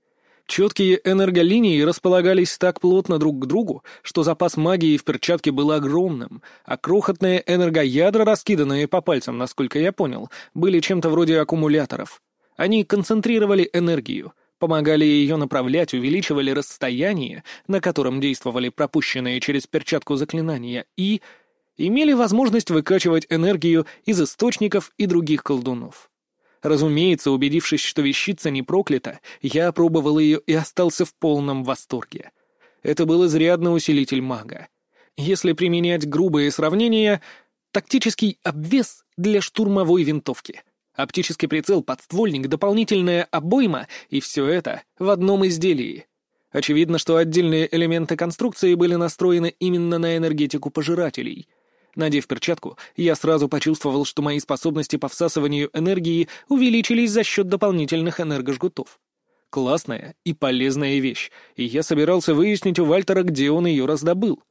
Четкие энерголинии располагались так плотно друг к другу, что запас магии в перчатке был огромным, а крохотные энергоядра, раскиданные по пальцам, насколько я понял, были чем-то вроде аккумуляторов. Они концентрировали энергию, помогали ее направлять, увеличивали расстояние, на котором действовали пропущенные через перчатку заклинания, и имели возможность выкачивать энергию из источников и других колдунов. Разумеется, убедившись, что вещица не проклята, я опробовал ее и остался в полном восторге. Это был изрядный усилитель мага. Если применять грубые сравнения, тактический обвес для штурмовой винтовки. Оптический прицел, подствольник, дополнительная обойма и все это в одном изделии. Очевидно, что отдельные элементы конструкции были настроены именно на энергетику пожирателей — Надев перчатку, я сразу почувствовал, что мои способности по всасыванию энергии увеличились за счет дополнительных энергожгутов. Классная и полезная вещь, и я собирался выяснить у Вальтера, где он ее раздобыл.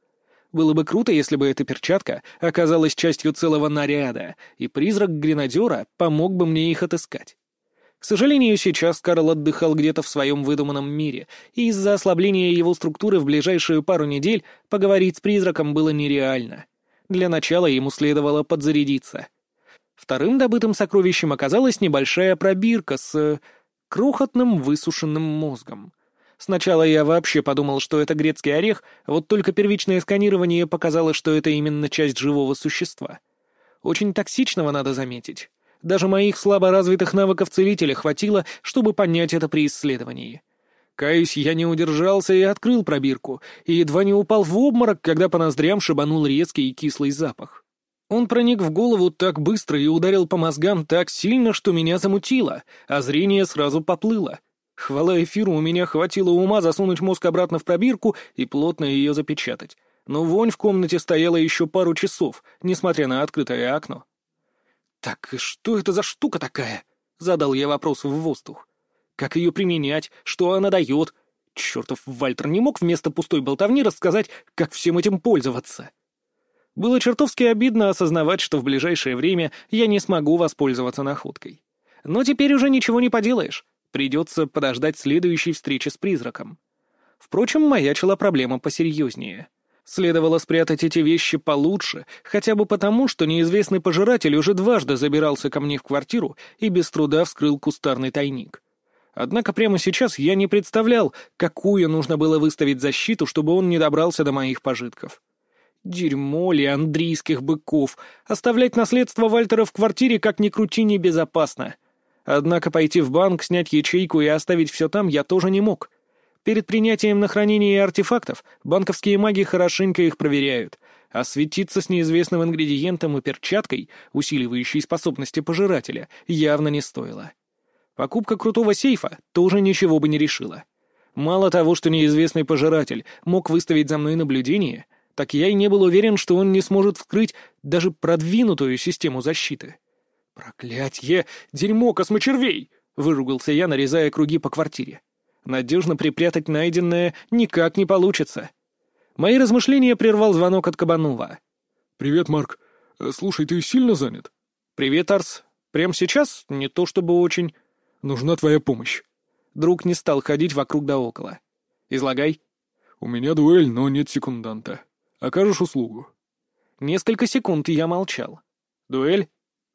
Было бы круто, если бы эта перчатка оказалась частью целого наряда, и призрак гренадера помог бы мне их отыскать. К сожалению, сейчас Карл отдыхал где-то в своем выдуманном мире, и из-за ослабления его структуры в ближайшую пару недель поговорить с призраком было нереально. Для начала ему следовало подзарядиться. Вторым добытым сокровищем оказалась небольшая пробирка с... Э, крохотным высушенным мозгом. Сначала я вообще подумал, что это грецкий орех, вот только первичное сканирование показало, что это именно часть живого существа. Очень токсичного, надо заметить. Даже моих слабо развитых навыков целителя хватило, чтобы понять это при исследовании. Каюсь, я не удержался и открыл пробирку, и едва не упал в обморок, когда по ноздрям шибанул резкий и кислый запах. Он проник в голову так быстро и ударил по мозгам так сильно, что меня замутило, а зрение сразу поплыло. Хвала эфиру, у меня хватило ума засунуть мозг обратно в пробирку и плотно ее запечатать. Но вонь в комнате стояла еще пару часов, несмотря на открытое окно. «Так что это за штука такая?» — задал я вопрос в воздух. Как ее применять? Что она дает? Чертов Вальтер не мог вместо пустой болтовни рассказать, как всем этим пользоваться. Было чертовски обидно осознавать, что в ближайшее время я не смогу воспользоваться находкой. Но теперь уже ничего не поделаешь. Придется подождать следующей встречи с призраком. Впрочем, маячила проблема посерьезнее. Следовало спрятать эти вещи получше, хотя бы потому, что неизвестный пожиратель уже дважды забирался ко мне в квартиру и без труда вскрыл кустарный тайник. Однако прямо сейчас я не представлял, какую нужно было выставить защиту, чтобы он не добрался до моих пожитков. Дерьмо ли андрийских быков. Оставлять наследство Вальтера в квартире как ни крути небезопасно. Однако пойти в банк, снять ячейку и оставить все там я тоже не мог. Перед принятием на хранение артефактов банковские маги хорошенько их проверяют, а светиться с неизвестным ингредиентом и перчаткой, усиливающей способности пожирателя, явно не стоило. Покупка крутого сейфа тоже ничего бы не решила. Мало того, что неизвестный пожиратель мог выставить за мной наблюдение, так я и не был уверен, что он не сможет вскрыть даже продвинутую систему защиты. «Проклятье! Дерьмо космочервей!» — выругался я, нарезая круги по квартире. «Надежно припрятать найденное никак не получится». Мои размышления прервал звонок от Кабанова. «Привет, Марк. Э, слушай, ты сильно занят?» «Привет, Арс. Прямо сейчас? Не то чтобы очень...» Нужна твоя помощь». Друг не стал ходить вокруг да около. «Излагай». «У меня дуэль, но нет секунданта. Окажешь услугу?» Несколько секунд я молчал. «Дуэль?»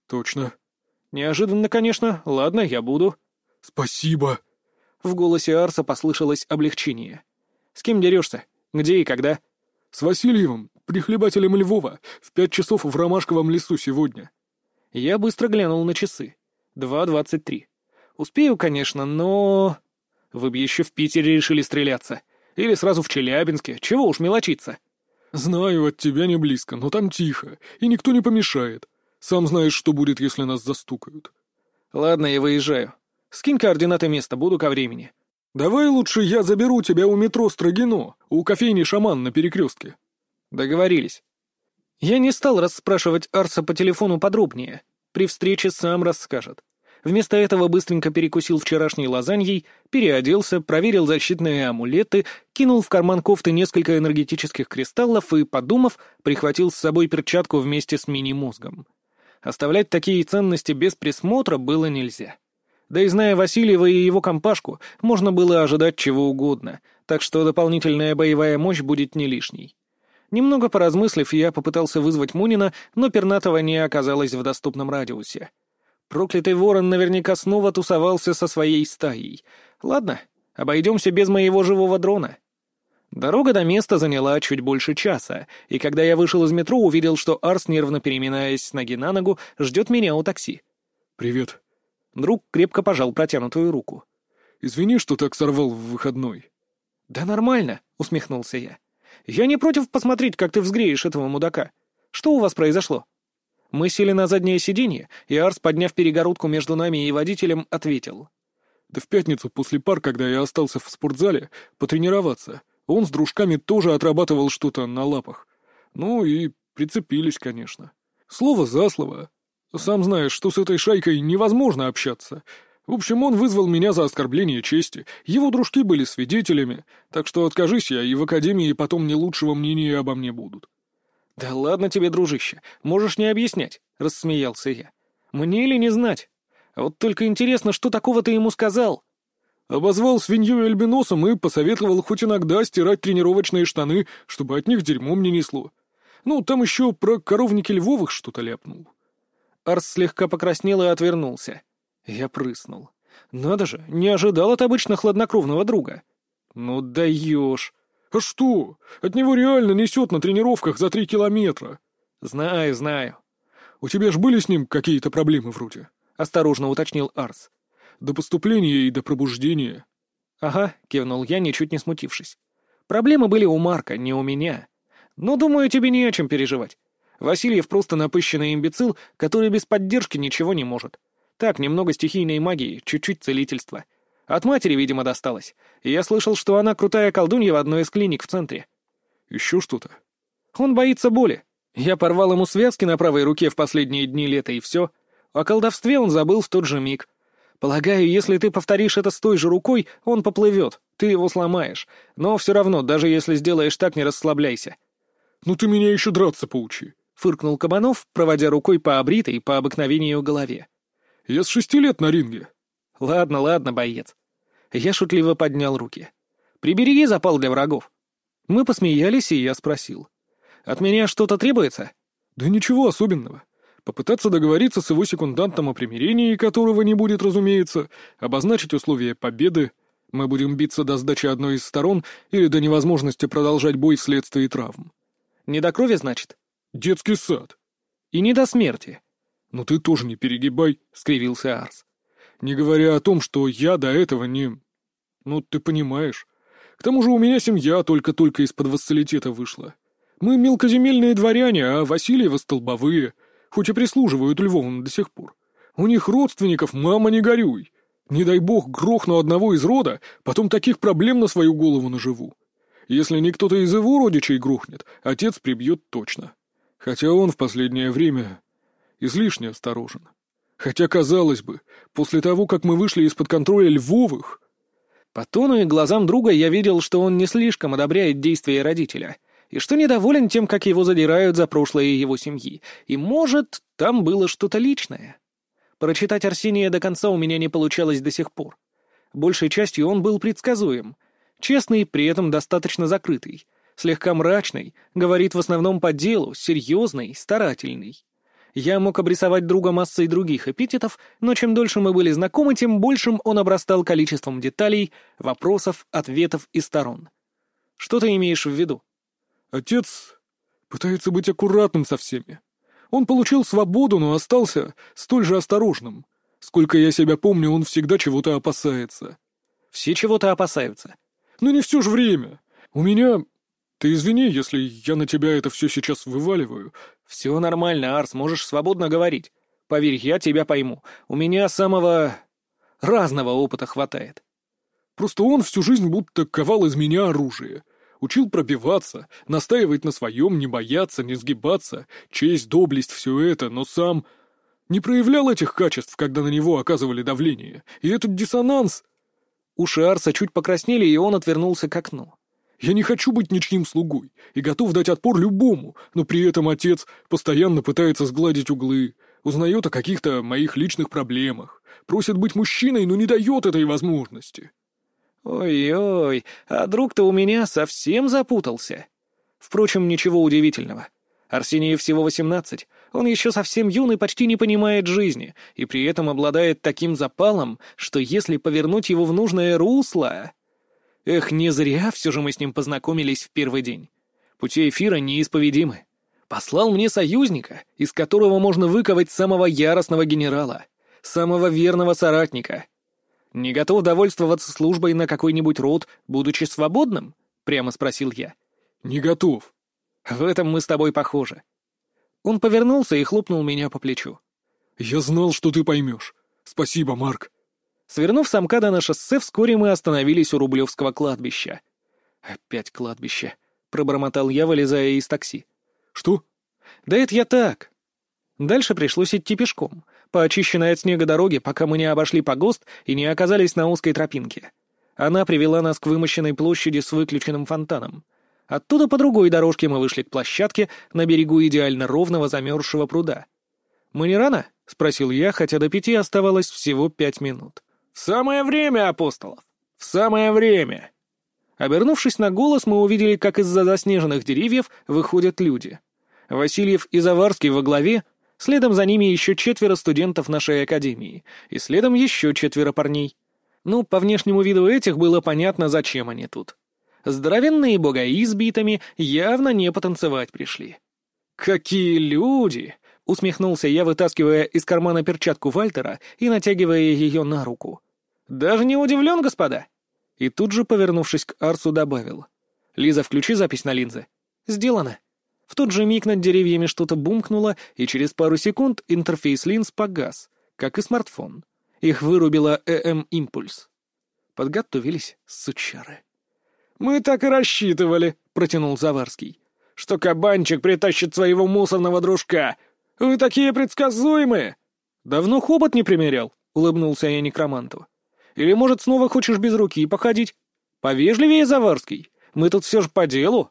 «Точно». «Неожиданно, конечно. Ладно, я буду». «Спасибо». В голосе Арса послышалось облегчение. «С кем дерешься? Где и когда?» «С Васильевым, прихлебателем Львова, в пять часов в Ромашковом лесу сегодня». Я быстро глянул на часы. Два двадцать три. Успею, конечно, но... Вы бы еще в Питере решили стреляться. Или сразу в Челябинске. Чего уж мелочиться. Знаю, от тебя не близко, но там тихо, и никто не помешает. Сам знаешь, что будет, если нас застукают. Ладно, я выезжаю. Скинь координаты места, буду ко времени. Давай лучше я заберу тебя у метро Строгино, у кофейни «Шаман» на перекрестке. Договорились. Я не стал расспрашивать Арса по телефону подробнее. При встрече сам расскажет. Вместо этого быстренько перекусил вчерашней лазаньей, переоделся, проверил защитные амулеты, кинул в карман кофты несколько энергетических кристаллов и, подумав, прихватил с собой перчатку вместе с мини-мозгом. Оставлять такие ценности без присмотра было нельзя. Да и зная Васильева и его компашку, можно было ожидать чего угодно, так что дополнительная боевая мощь будет не лишней. Немного поразмыслив, я попытался вызвать Мунина, но пернатого не оказалось в доступном радиусе. Проклятый ворон наверняка снова тусовался со своей стаей. Ладно, обойдемся без моего живого дрона. Дорога до места заняла чуть больше часа, и когда я вышел из метро, увидел, что Арс, нервно переминаясь с ноги на ногу, ждет меня у такси. «Привет». Друг крепко пожал протянутую руку. «Извини, что так сорвал в выходной». «Да нормально», — усмехнулся я. «Я не против посмотреть, как ты взгреешь этого мудака. Что у вас произошло?» Мы сели на заднее сиденье, и Арс, подняв перегородку между нами и водителем, ответил. «Да в пятницу после пар, когда я остался в спортзале, потренироваться, он с дружками тоже отрабатывал что-то на лапах. Ну и прицепились, конечно. Слово за слово. Сам знаешь, что с этой шайкой невозможно общаться. В общем, он вызвал меня за оскорбление чести. Его дружки были свидетелями, так что откажись я, и в академии потом не лучшего мнения обо мне будут. «Да ладно тебе, дружище, можешь не объяснять», — рассмеялся я. «Мне ли не знать? Вот только интересно, что такого ты ему сказал?» Обозвал свинью альбиносом и посоветовал хоть иногда стирать тренировочные штаны, чтобы от них дерьмом не несло. Ну, там еще про коровники Львовых что-то ляпнул. Арс слегка покраснел и отвернулся. Я прыснул. Надо же, не ожидал от обычно хладнокровного друга. Ну даешь. А что? От него реально несет на тренировках за три километра. Знаю, знаю. У тебя ж были с ним какие-то проблемы вроде? Осторожно уточнил Арс. До поступления и до пробуждения. Ага, кивнул я, ничуть не смутившись. Проблемы были у Марка, не у меня. Но, думаю, тебе не о чем переживать. Васильев просто напыщенный имбецил, который без поддержки ничего не может. Так, немного стихийной магии, чуть-чуть целительства. От матери, видимо, досталось. И я слышал, что она крутая колдунья в одной из клиник в центре. Еще что-то? Он боится боли. Я порвал ему связки на правой руке в последние дни лета, и все. О колдовстве он забыл в тот же миг. Полагаю, если ты повторишь это с той же рукой, он поплывет, ты его сломаешь. Но все равно, даже если сделаешь так, не расслабляйся. «Ну ты меня еще драться поучи», — фыркнул Кабанов, проводя рукой по обритой, по обыкновению голове. Я с шести лет на ринге. Ладно, ладно, боец. Я шутливо поднял руки. Прибереги запал для врагов. Мы посмеялись, и я спросил. От меня что-то требуется? Да ничего особенного. Попытаться договориться с его секундантом о примирении, которого не будет, разумеется, обозначить условия победы. Мы будем биться до сдачи одной из сторон или до невозможности продолжать бой вследствие травм. Не до крови, значит? Детский сад. И не до смерти. «Ну ты тоже не перегибай», — скривился Арс. «Не говоря о том, что я до этого не... Ну, ты понимаешь. К тому же у меня семья только-только из-под вассалитета вышла. Мы мелкоземельные дворяне, а Васильева столбовые, хоть и прислуживают Львову до сих пор. У них родственников, мама, не горюй. Не дай бог грохну одного из рода, потом таких проблем на свою голову наживу. Если не кто-то из его родичей грохнет, отец прибьет точно. Хотя он в последнее время излишне осторожен. Хотя, казалось бы, после того, как мы вышли из-под контроля Львовых... По тону и глазам друга я видел, что он не слишком одобряет действия родителя, и что недоволен тем, как его задирают за прошлое его семьи, и, может, там было что-то личное. Прочитать Арсения до конца у меня не получалось до сих пор. Большей частью он был предсказуем. Честный, при этом достаточно закрытый. Слегка мрачный, говорит в основном по делу, серьезный, старательный. Я мог обрисовать друга массой других эпитетов, но чем дольше мы были знакомы, тем большим он обрастал количеством деталей, вопросов, ответов и сторон. Что ты имеешь в виду? Отец пытается быть аккуратным со всеми. Он получил свободу, но остался столь же осторожным. Сколько я себя помню, он всегда чего-то опасается. Все чего-то опасаются. Но не все же время. У меня «Ты извини, если я на тебя это все сейчас вываливаю». «Все нормально, Арс, можешь свободно говорить. Поверь, я тебя пойму. У меня самого... разного опыта хватает». «Просто он всю жизнь будто ковал из меня оружие. Учил пробиваться, настаивать на своем, не бояться, не сгибаться, честь, доблесть, все это, но сам...» Не проявлял этих качеств, когда на него оказывали давление. И этот диссонанс... Уши Арса чуть покраснели, и он отвернулся к окну. Я не хочу быть ничьим слугой и готов дать отпор любому, но при этом отец постоянно пытается сгладить углы, узнает о каких-то моих личных проблемах, просит быть мужчиной, но не дает этой возможности. Ой-ой, а друг-то у меня совсем запутался. Впрочем, ничего удивительного. Арсению всего восемнадцать, он еще совсем юный, почти не понимает жизни, и при этом обладает таким запалом, что если повернуть его в нужное русло... Эх, не зря все же мы с ним познакомились в первый день. Пути эфира неисповедимы. Послал мне союзника, из которого можно выковать самого яростного генерала, самого верного соратника. Не готов довольствоваться службой на какой-нибудь род, будучи свободным? Прямо спросил я. Не готов. В этом мы с тобой похожи. Он повернулся и хлопнул меня по плечу. «Я знал, что ты поймешь. Спасибо, Марк». Свернув с МКАДа на шоссе, вскоре мы остановились у Рублевского кладбища. «Опять кладбище», — пробормотал я, вылезая из такси. «Что?» «Да это я так». Дальше пришлось идти пешком, по очищенной от снега дороге, пока мы не обошли погост и не оказались на узкой тропинке. Она привела нас к вымощенной площади с выключенным фонтаном. Оттуда по другой дорожке мы вышли к площадке на берегу идеально ровного замерзшего пруда. «Мы не рано?» — спросил я, хотя до пяти оставалось всего пять минут. «В самое время, апостолов! В самое время!» Обернувшись на голос, мы увидели, как из-за заснеженных деревьев выходят люди. Васильев и Заварский во главе, следом за ними еще четверо студентов нашей академии, и следом еще четверо парней. Ну, по внешнему виду этих было понятно, зачем они тут. Здоровенные бугаи с битами явно не потанцевать пришли. «Какие люди!» — усмехнулся я, вытаскивая из кармана перчатку Вальтера и натягивая ее на руку. «Даже не удивлен, господа!» И тут же, повернувшись к Арсу, добавил. «Лиза, включи запись на линзы». «Сделано». В тот же миг над деревьями что-то бумкнуло, и через пару секунд интерфейс линз погас, как и смартфон. Их вырубило ЭМ-импульс. Подготовились, сучары. «Мы так и рассчитывали», — протянул Заварский, «что кабанчик притащит своего мусорного дружка. Вы такие предсказуемые!» «Давно хобот не примерял», — улыбнулся я некроманту. «Или, может, снова хочешь без руки походить? Повежливее, Заварский, мы тут все же по делу».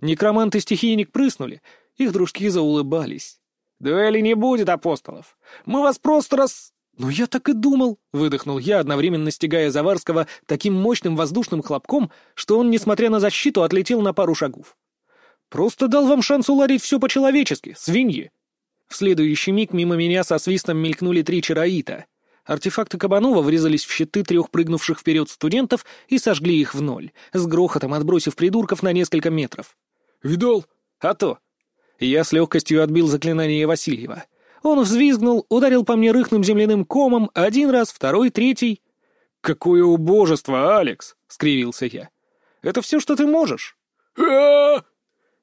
Некромант и стихийник прыснули, их дружки заулыбались. «Дуэли не будет, апостолов. Мы вас просто рас...» «Ну я так и думал», — выдохнул я, одновременно стягая Заварского таким мощным воздушным хлопком, что он, несмотря на защиту, отлетел на пару шагов. «Просто дал вам шанс уладить все по-человечески, свиньи!» В следующий миг мимо меня со свистом мелькнули три чароита. Артефакты Кабанова врезались в щиты трех прыгнувших вперед студентов и сожгли их в ноль, с грохотом отбросив придурков на несколько метров. «Видал?» «А то!» Я с легкостью отбил заклинание Васильева — он взвизгнул, ударил по мне рыхлым земляным комом один раз, второй, третий. «Какое убожество, Алекс!» — скривился я. «Это все, что ты можешь?»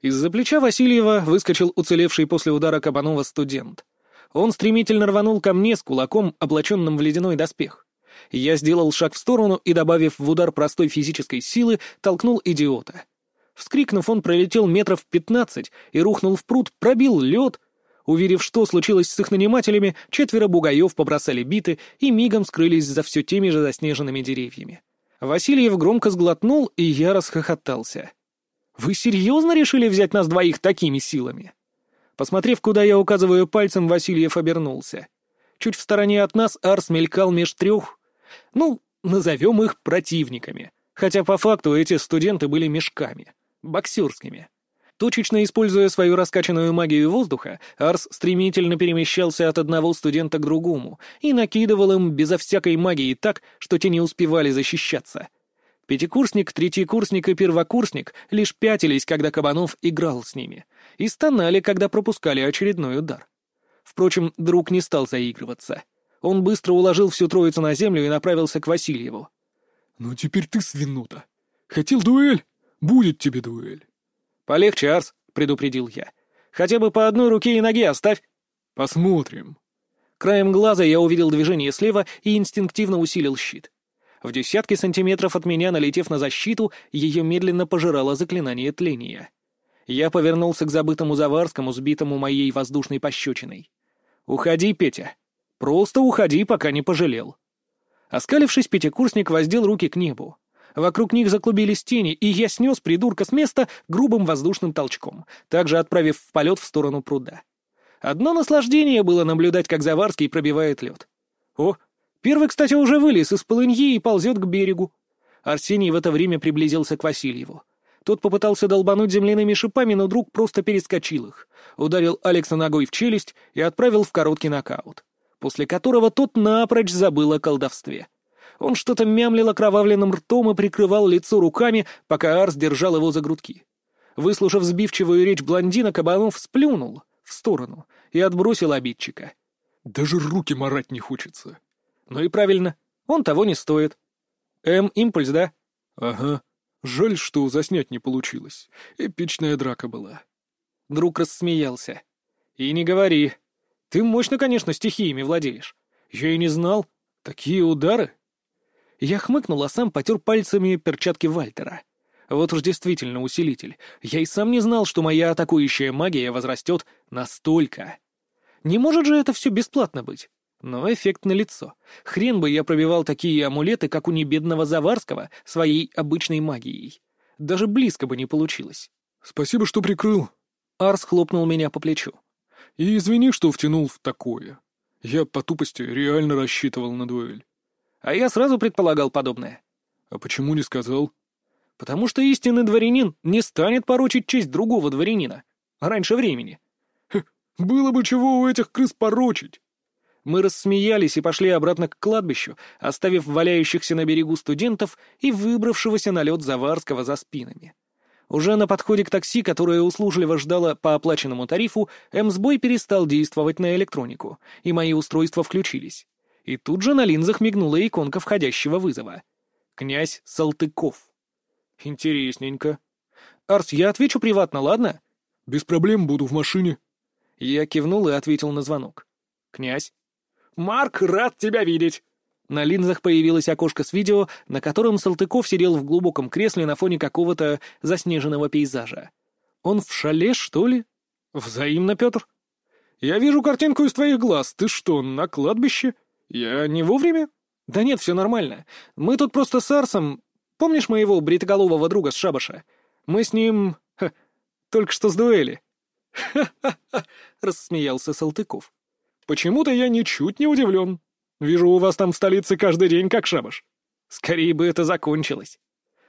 Из-за плеча Васильева выскочил уцелевший после удара Кабанова студент. Он стремительно рванул ко мне с кулаком, облаченным в ледяной доспех. Я сделал шаг в сторону и, добавив в удар простой физической силы, толкнул идиота. Вскрикнув, он пролетел метров пятнадцать и рухнул в пруд, пробил лед, Уверив, что случилось с их нанимателями, четверо бугаев побросали биты и мигом скрылись за все теми же заснеженными деревьями. Васильев громко сглотнул, и я расхохотался. «Вы серьезно решили взять нас двоих такими силами?» Посмотрев, куда я указываю пальцем, Васильев обернулся. Чуть в стороне от нас Арс мелькал меж трех... Ну, назовем их противниками. Хотя по факту эти студенты были мешками. Боксерскими. Точечно используя свою раскачанную магию воздуха, Арс стремительно перемещался от одного студента к другому и накидывал им безо всякой магии так, что те не успевали защищаться. Пятикурсник, третьекурсник и первокурсник лишь пятились, когда Кабанов играл с ними, и стонали, когда пропускали очередной удар. Впрочем, друг не стал заигрываться. Он быстро уложил всю троицу на землю и направился к Васильеву. «Ну теперь ты свинута. Хотел дуэль? Будет тебе дуэль». «Полегче, Арс», — предупредил я. «Хотя бы по одной руке и ноге оставь». «Посмотрим». Краем глаза я увидел движение слева и инстинктивно усилил щит. В десятки сантиметров от меня, налетев на защиту, ее медленно пожирало заклинание тления. Я повернулся к забытому Заварскому, сбитому моей воздушной пощечиной. «Уходи, Петя. Просто уходи, пока не пожалел». Оскалившись, пятикурсник воздел руки к небу. Вокруг них заклубились тени, и я снес придурка с места грубым воздушным толчком, также отправив в полет в сторону пруда. Одно наслаждение было наблюдать, как Заварский пробивает лед. О, первый, кстати, уже вылез из полыньи и ползет к берегу. Арсений в это время приблизился к Васильеву. Тот попытался долбануть земляными шипами, но друг просто перескочил их, ударил Алекса ногой в челюсть и отправил в короткий нокаут, после которого тот напрочь забыл о колдовстве. Он что-то мямлил окровавленным ртом и прикрывал лицо руками, пока Арс держал его за грудки. Выслушав сбивчивую речь блондина, Кабанов сплюнул в сторону и отбросил обидчика. «Даже руки марать не хочется». «Ну и правильно, он того не стоит». «М, импульс, да?» «Ага. Жаль, что заснять не получилось. Эпичная драка была». Друг рассмеялся. «И не говори. Ты мощно, конечно, стихиями владеешь. Я и не знал. Такие удары!» Я хмыкнул, а сам потер пальцами перчатки Вальтера. Вот уж действительно усилитель. Я и сам не знал, что моя атакующая магия возрастет настолько. Не может же это все бесплатно быть? Но эффект налицо. Хрен бы я пробивал такие амулеты, как у небедного Заварского, своей обычной магией. Даже близко бы не получилось. «Спасибо, что прикрыл». Арс хлопнул меня по плечу. «И извини, что втянул в такое. Я по тупости реально рассчитывал на дуэль». «А я сразу предполагал подобное». «А почему не сказал?» «Потому что истинный дворянин не станет порочить честь другого дворянина. Раньше времени». «Было бы чего у этих крыс порочить». Мы рассмеялись и пошли обратно к кладбищу, оставив валяющихся на берегу студентов и выбравшегося на лед Заварского за спинами. Уже на подходе к такси, которое услужливо ждало по оплаченному тарифу, М-сбой перестал действовать на электронику, и мои устройства включились. И тут же на линзах мигнула иконка входящего вызова. Князь Салтыков. Интересненько. Арс, я отвечу приватно, ладно? Без проблем, буду в машине. Я кивнул и ответил на звонок. Князь. «Марк, рад тебя видеть!» На линзах появилось окошко с видео, на котором Салтыков сидел в глубоком кресле на фоне какого-то заснеженного пейзажа. Он в шале, что ли? Взаимно, Петр. Я вижу картинку из твоих глаз. Ты что, на кладбище? Я не вовремя? Да нет, все нормально. Мы тут просто с Арсом... Помнишь моего бритоголового друга с шабаша? Мы с ним... Ха, только что с дуэли. «Ха-ха-ха!» — рассмеялся Салтыков. Почему-то я ничуть не удивлен. Вижу, у вас там в столице каждый день как шабаш. Скорее бы это закончилось.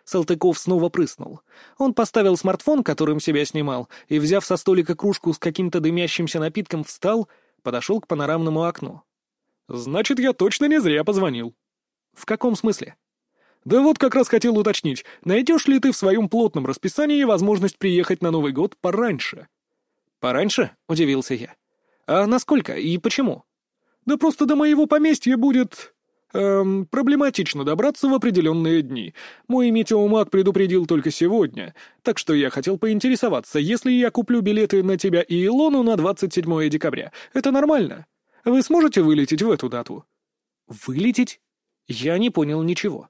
Салтыков снова прыснул. Он поставил смартфон, которым себя снимал, и, взяв со столика кружку с каким-то дымящимся напитком, встал, подошел к панорамному окну. «Значит, я точно не зря позвонил». «В каком смысле?» «Да вот как раз хотел уточнить, найдешь ли ты в своем плотном расписании возможность приехать на Новый год пораньше?» «Пораньше?» — удивился я. «А насколько и почему?» «Да просто до моего поместья будет... Эм, проблематично добраться в определенные дни. Мой метеомаг предупредил только сегодня, так что я хотел поинтересоваться, если я куплю билеты на тебя и Илону на 27 декабря, это нормально? Вы сможете вылететь в эту дату?» «Вылететь?» Я не понял ничего.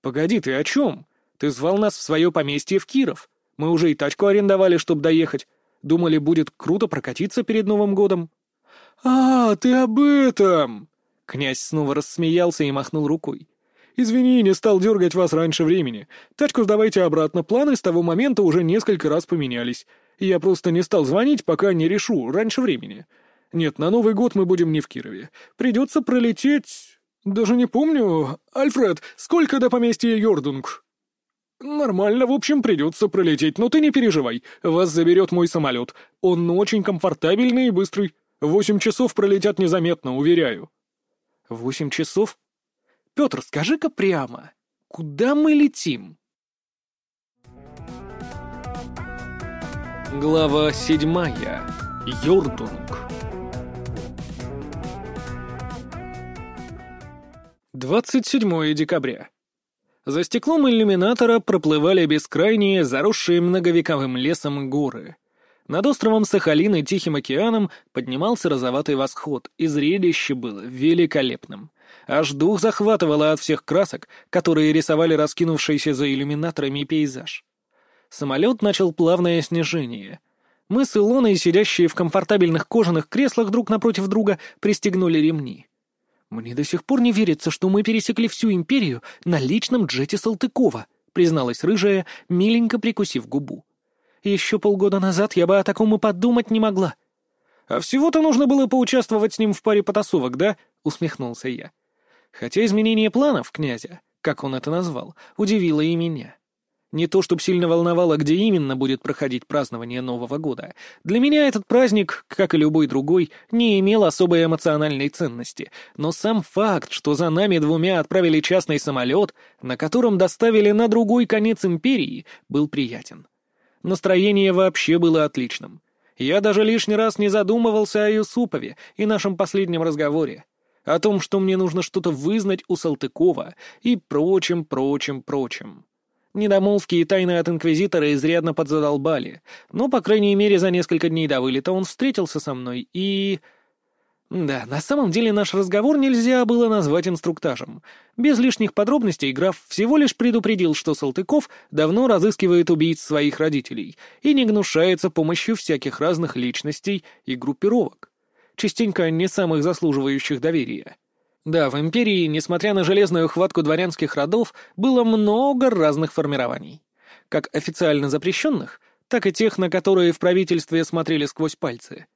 «Погоди, ты о чем? Ты звал нас в свое поместье в Киров. Мы уже и тачку арендовали, чтобы доехать. Думали, будет круто прокатиться перед Новым годом». «А, ты об этом!» Князь снова рассмеялся и махнул рукой. «Извини, не стал дергать вас раньше времени. Тачку сдавайте обратно, планы с того момента уже несколько раз поменялись. Я просто не стал звонить, пока не решу, раньше времени. Нет, на Новый год мы будем не в Кирове. Придется пролететь... Даже не помню. Альфред, сколько до поместья Йордунг?» «Нормально, в общем, придется пролететь, но ты не переживай, вас заберет мой самолет. Он очень комфортабельный и быстрый. Восемь часов пролетят незаметно, уверяю». «Восемь часов? Петр, скажи-ка прямо, куда мы летим?» Глава седьмая. Йордунг. 27 декабря. За стеклом иллюминатора проплывали бескрайние, заросшие многовековым лесом горы. Над островом Сахалин и Тихим океаном поднимался розоватый восход, и зрелище было великолепным. Аж дух захватывало от всех красок, которые рисовали раскинувшийся за иллюминаторами пейзаж. Самолет начал плавное снижение. Мы с Илоной, сидящие в комфортабельных кожаных креслах друг напротив друга, пристегнули ремни. «Мне до сих пор не верится, что мы пересекли всю империю на личном джете Салтыкова», призналась рыжая, миленько прикусив губу. «Еще полгода назад я бы о таком и подумать не могла». «А всего-то нужно было поучаствовать с ним в паре потасовок, да?» — усмехнулся я. Хотя изменение планов князя, как он это назвал, удивило и меня. Не то, чтобы сильно волновало, где именно будет проходить празднование Нового года. Для меня этот праздник, как и любой другой, не имел особой эмоциональной ценности. Но сам факт, что за нами двумя отправили частный самолет, на котором доставили на другой конец империи, был приятен. Настроение вообще было отличным. Я даже лишний раз не задумывался о Юсупове и нашем последнем разговоре. О том, что мне нужно что-то вызнать у Салтыкова и прочим, прочим, прочим. Недомолвки и тайны от Инквизитора изрядно подзадолбали, но, по крайней мере, за несколько дней до вылета он встретился со мной и... Да, на самом деле наш разговор нельзя было назвать инструктажем. Без лишних подробностей граф всего лишь предупредил, что Салтыков давно разыскивает убийц своих родителей и не гнушается помощью всяких разных личностей и группировок, частенько не самых заслуживающих доверия. Да, в империи, несмотря на железную хватку дворянских родов, было много разных формирований. Как официально запрещенных, так и тех, на которые в правительстве смотрели сквозь пальцы.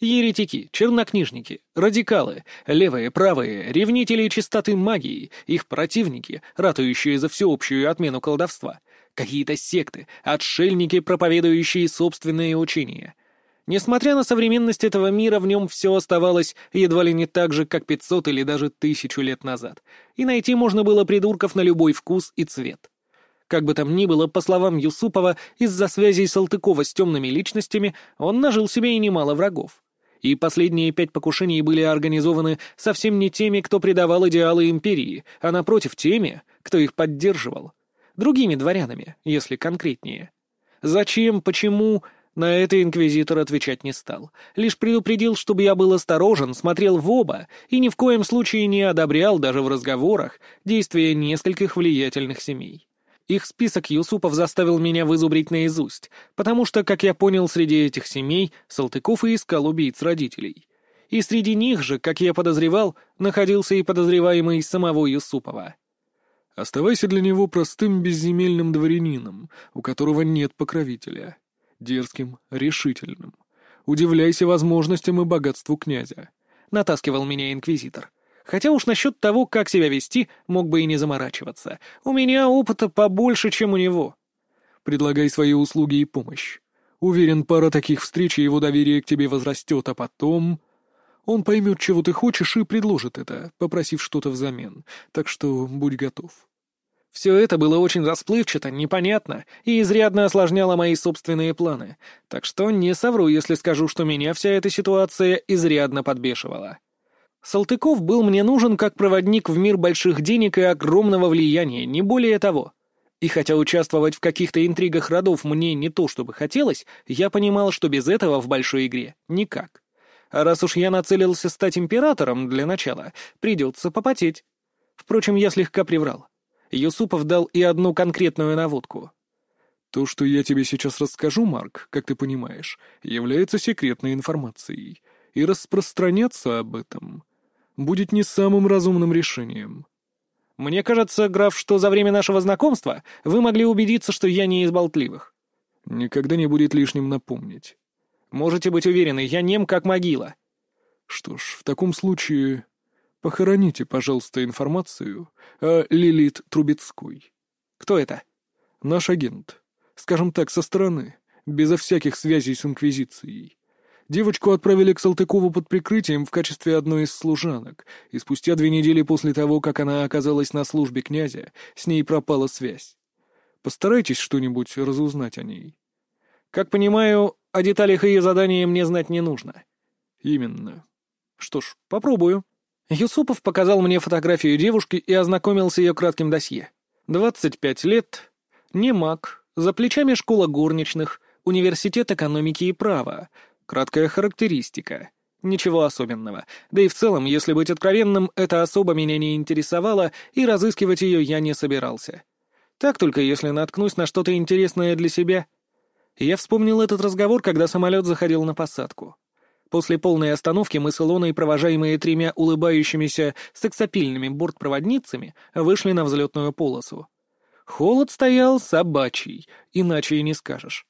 Еретики, чернокнижники, радикалы, левые, правые, ревнители чистоты магии, их противники, ратующие за всеобщую отмену колдовства, какие-то секты, отшельники, проповедующие собственные учения — Несмотря на современность этого мира, в нем все оставалось едва ли не так же, как 500 или даже тысячу лет назад, и найти можно было придурков на любой вкус и цвет. Как бы там ни было, по словам Юсупова, из-за связей Салтыкова с темными личностями он нажил себе и немало врагов. И последние пять покушений были организованы совсем не теми, кто предавал идеалы империи, а напротив теми, кто их поддерживал. Другими дворянами, если конкретнее. Зачем, почему, на это инквизитор отвечать не стал. Лишь предупредил, чтобы я был осторожен, смотрел в оба и ни в коем случае не одобрял даже в разговорах действия нескольких влиятельных семей. Их список Юсупов заставил меня вызубрить наизусть, потому что, как я понял, среди этих семей Салтыков и искал убийц родителей. И среди них же, как я подозревал, находился и подозреваемый самого Юсупова. «Оставайся для него простым безземельным дворянином, у которого нет покровителя», дерзким, решительным. Удивляйся возможностям и богатству князя. Натаскивал меня инквизитор. Хотя уж насчет того, как себя вести, мог бы и не заморачиваться. У меня опыта побольше, чем у него. Предлагай свои услуги и помощь. Уверен, пара таких встреч, и его доверие к тебе возрастет, а потом... Он поймет, чего ты хочешь, и предложит это, попросив что-то взамен. Так что будь готов. Все это было очень расплывчато, непонятно и изрядно осложняло мои собственные планы, так что не совру, если скажу, что меня вся эта ситуация изрядно подбешивала. Салтыков был мне нужен как проводник в мир больших денег и огромного влияния, не более того. И хотя участвовать в каких-то интригах родов мне не то чтобы хотелось, я понимал, что без этого в большой игре никак. А раз уж я нацелился стать императором для начала, придется попотеть. Впрочем, я слегка приврал. Юсупов дал и одну конкретную наводку. «То, что я тебе сейчас расскажу, Марк, как ты понимаешь, является секретной информацией, и распространяться об этом будет не самым разумным решением». «Мне кажется, граф, что за время нашего знакомства вы могли убедиться, что я не из болтливых». «Никогда не будет лишним напомнить». «Можете быть уверены, я нем как могила». «Что ж, в таком случае Похороните, пожалуйста, информацию о Лилит Трубецкой. Кто это? Наш агент. Скажем так, со стороны, безо всяких связей с Инквизицией. Девочку отправили к Салтыкову под прикрытием в качестве одной из служанок, и спустя две недели после того, как она оказалась на службе князя, с ней пропала связь. Постарайтесь что-нибудь разузнать о ней. Как понимаю, о деталях ее задания мне знать не нужно. Именно. Что ж, попробую. Юсупов показал мне фотографию девушки и ознакомил с ее кратким досье. 25 лет, не маг, за плечами школа горничных, университет экономики и права, краткая характеристика. Ничего особенного. Да и в целом, если быть откровенным, эта особа меня не интересовала, и разыскивать ее я не собирался. Так только если наткнусь на что-то интересное для себя. Я вспомнил этот разговор, когда самолет заходил на посадку. После полной остановки мы с Илоной, провожаемые тремя улыбающимися сексапильными бортпроводницами, вышли на взлетную полосу. Холод стоял собачий, иначе и не скажешь.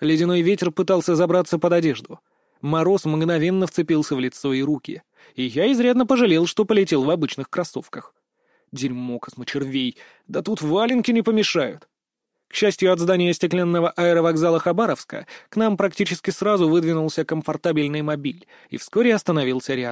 Ледяной ветер пытался забраться под одежду. Мороз мгновенно вцепился в лицо и руки, и я изрядно пожалел, что полетел в обычных кроссовках. Дерьмо космочервей, да тут валенки не помешают. К счастью, от здания стеклянного аэровокзала Хабаровска к нам практически сразу выдвинулся комфортабельный мобиль и вскоре остановился рядом.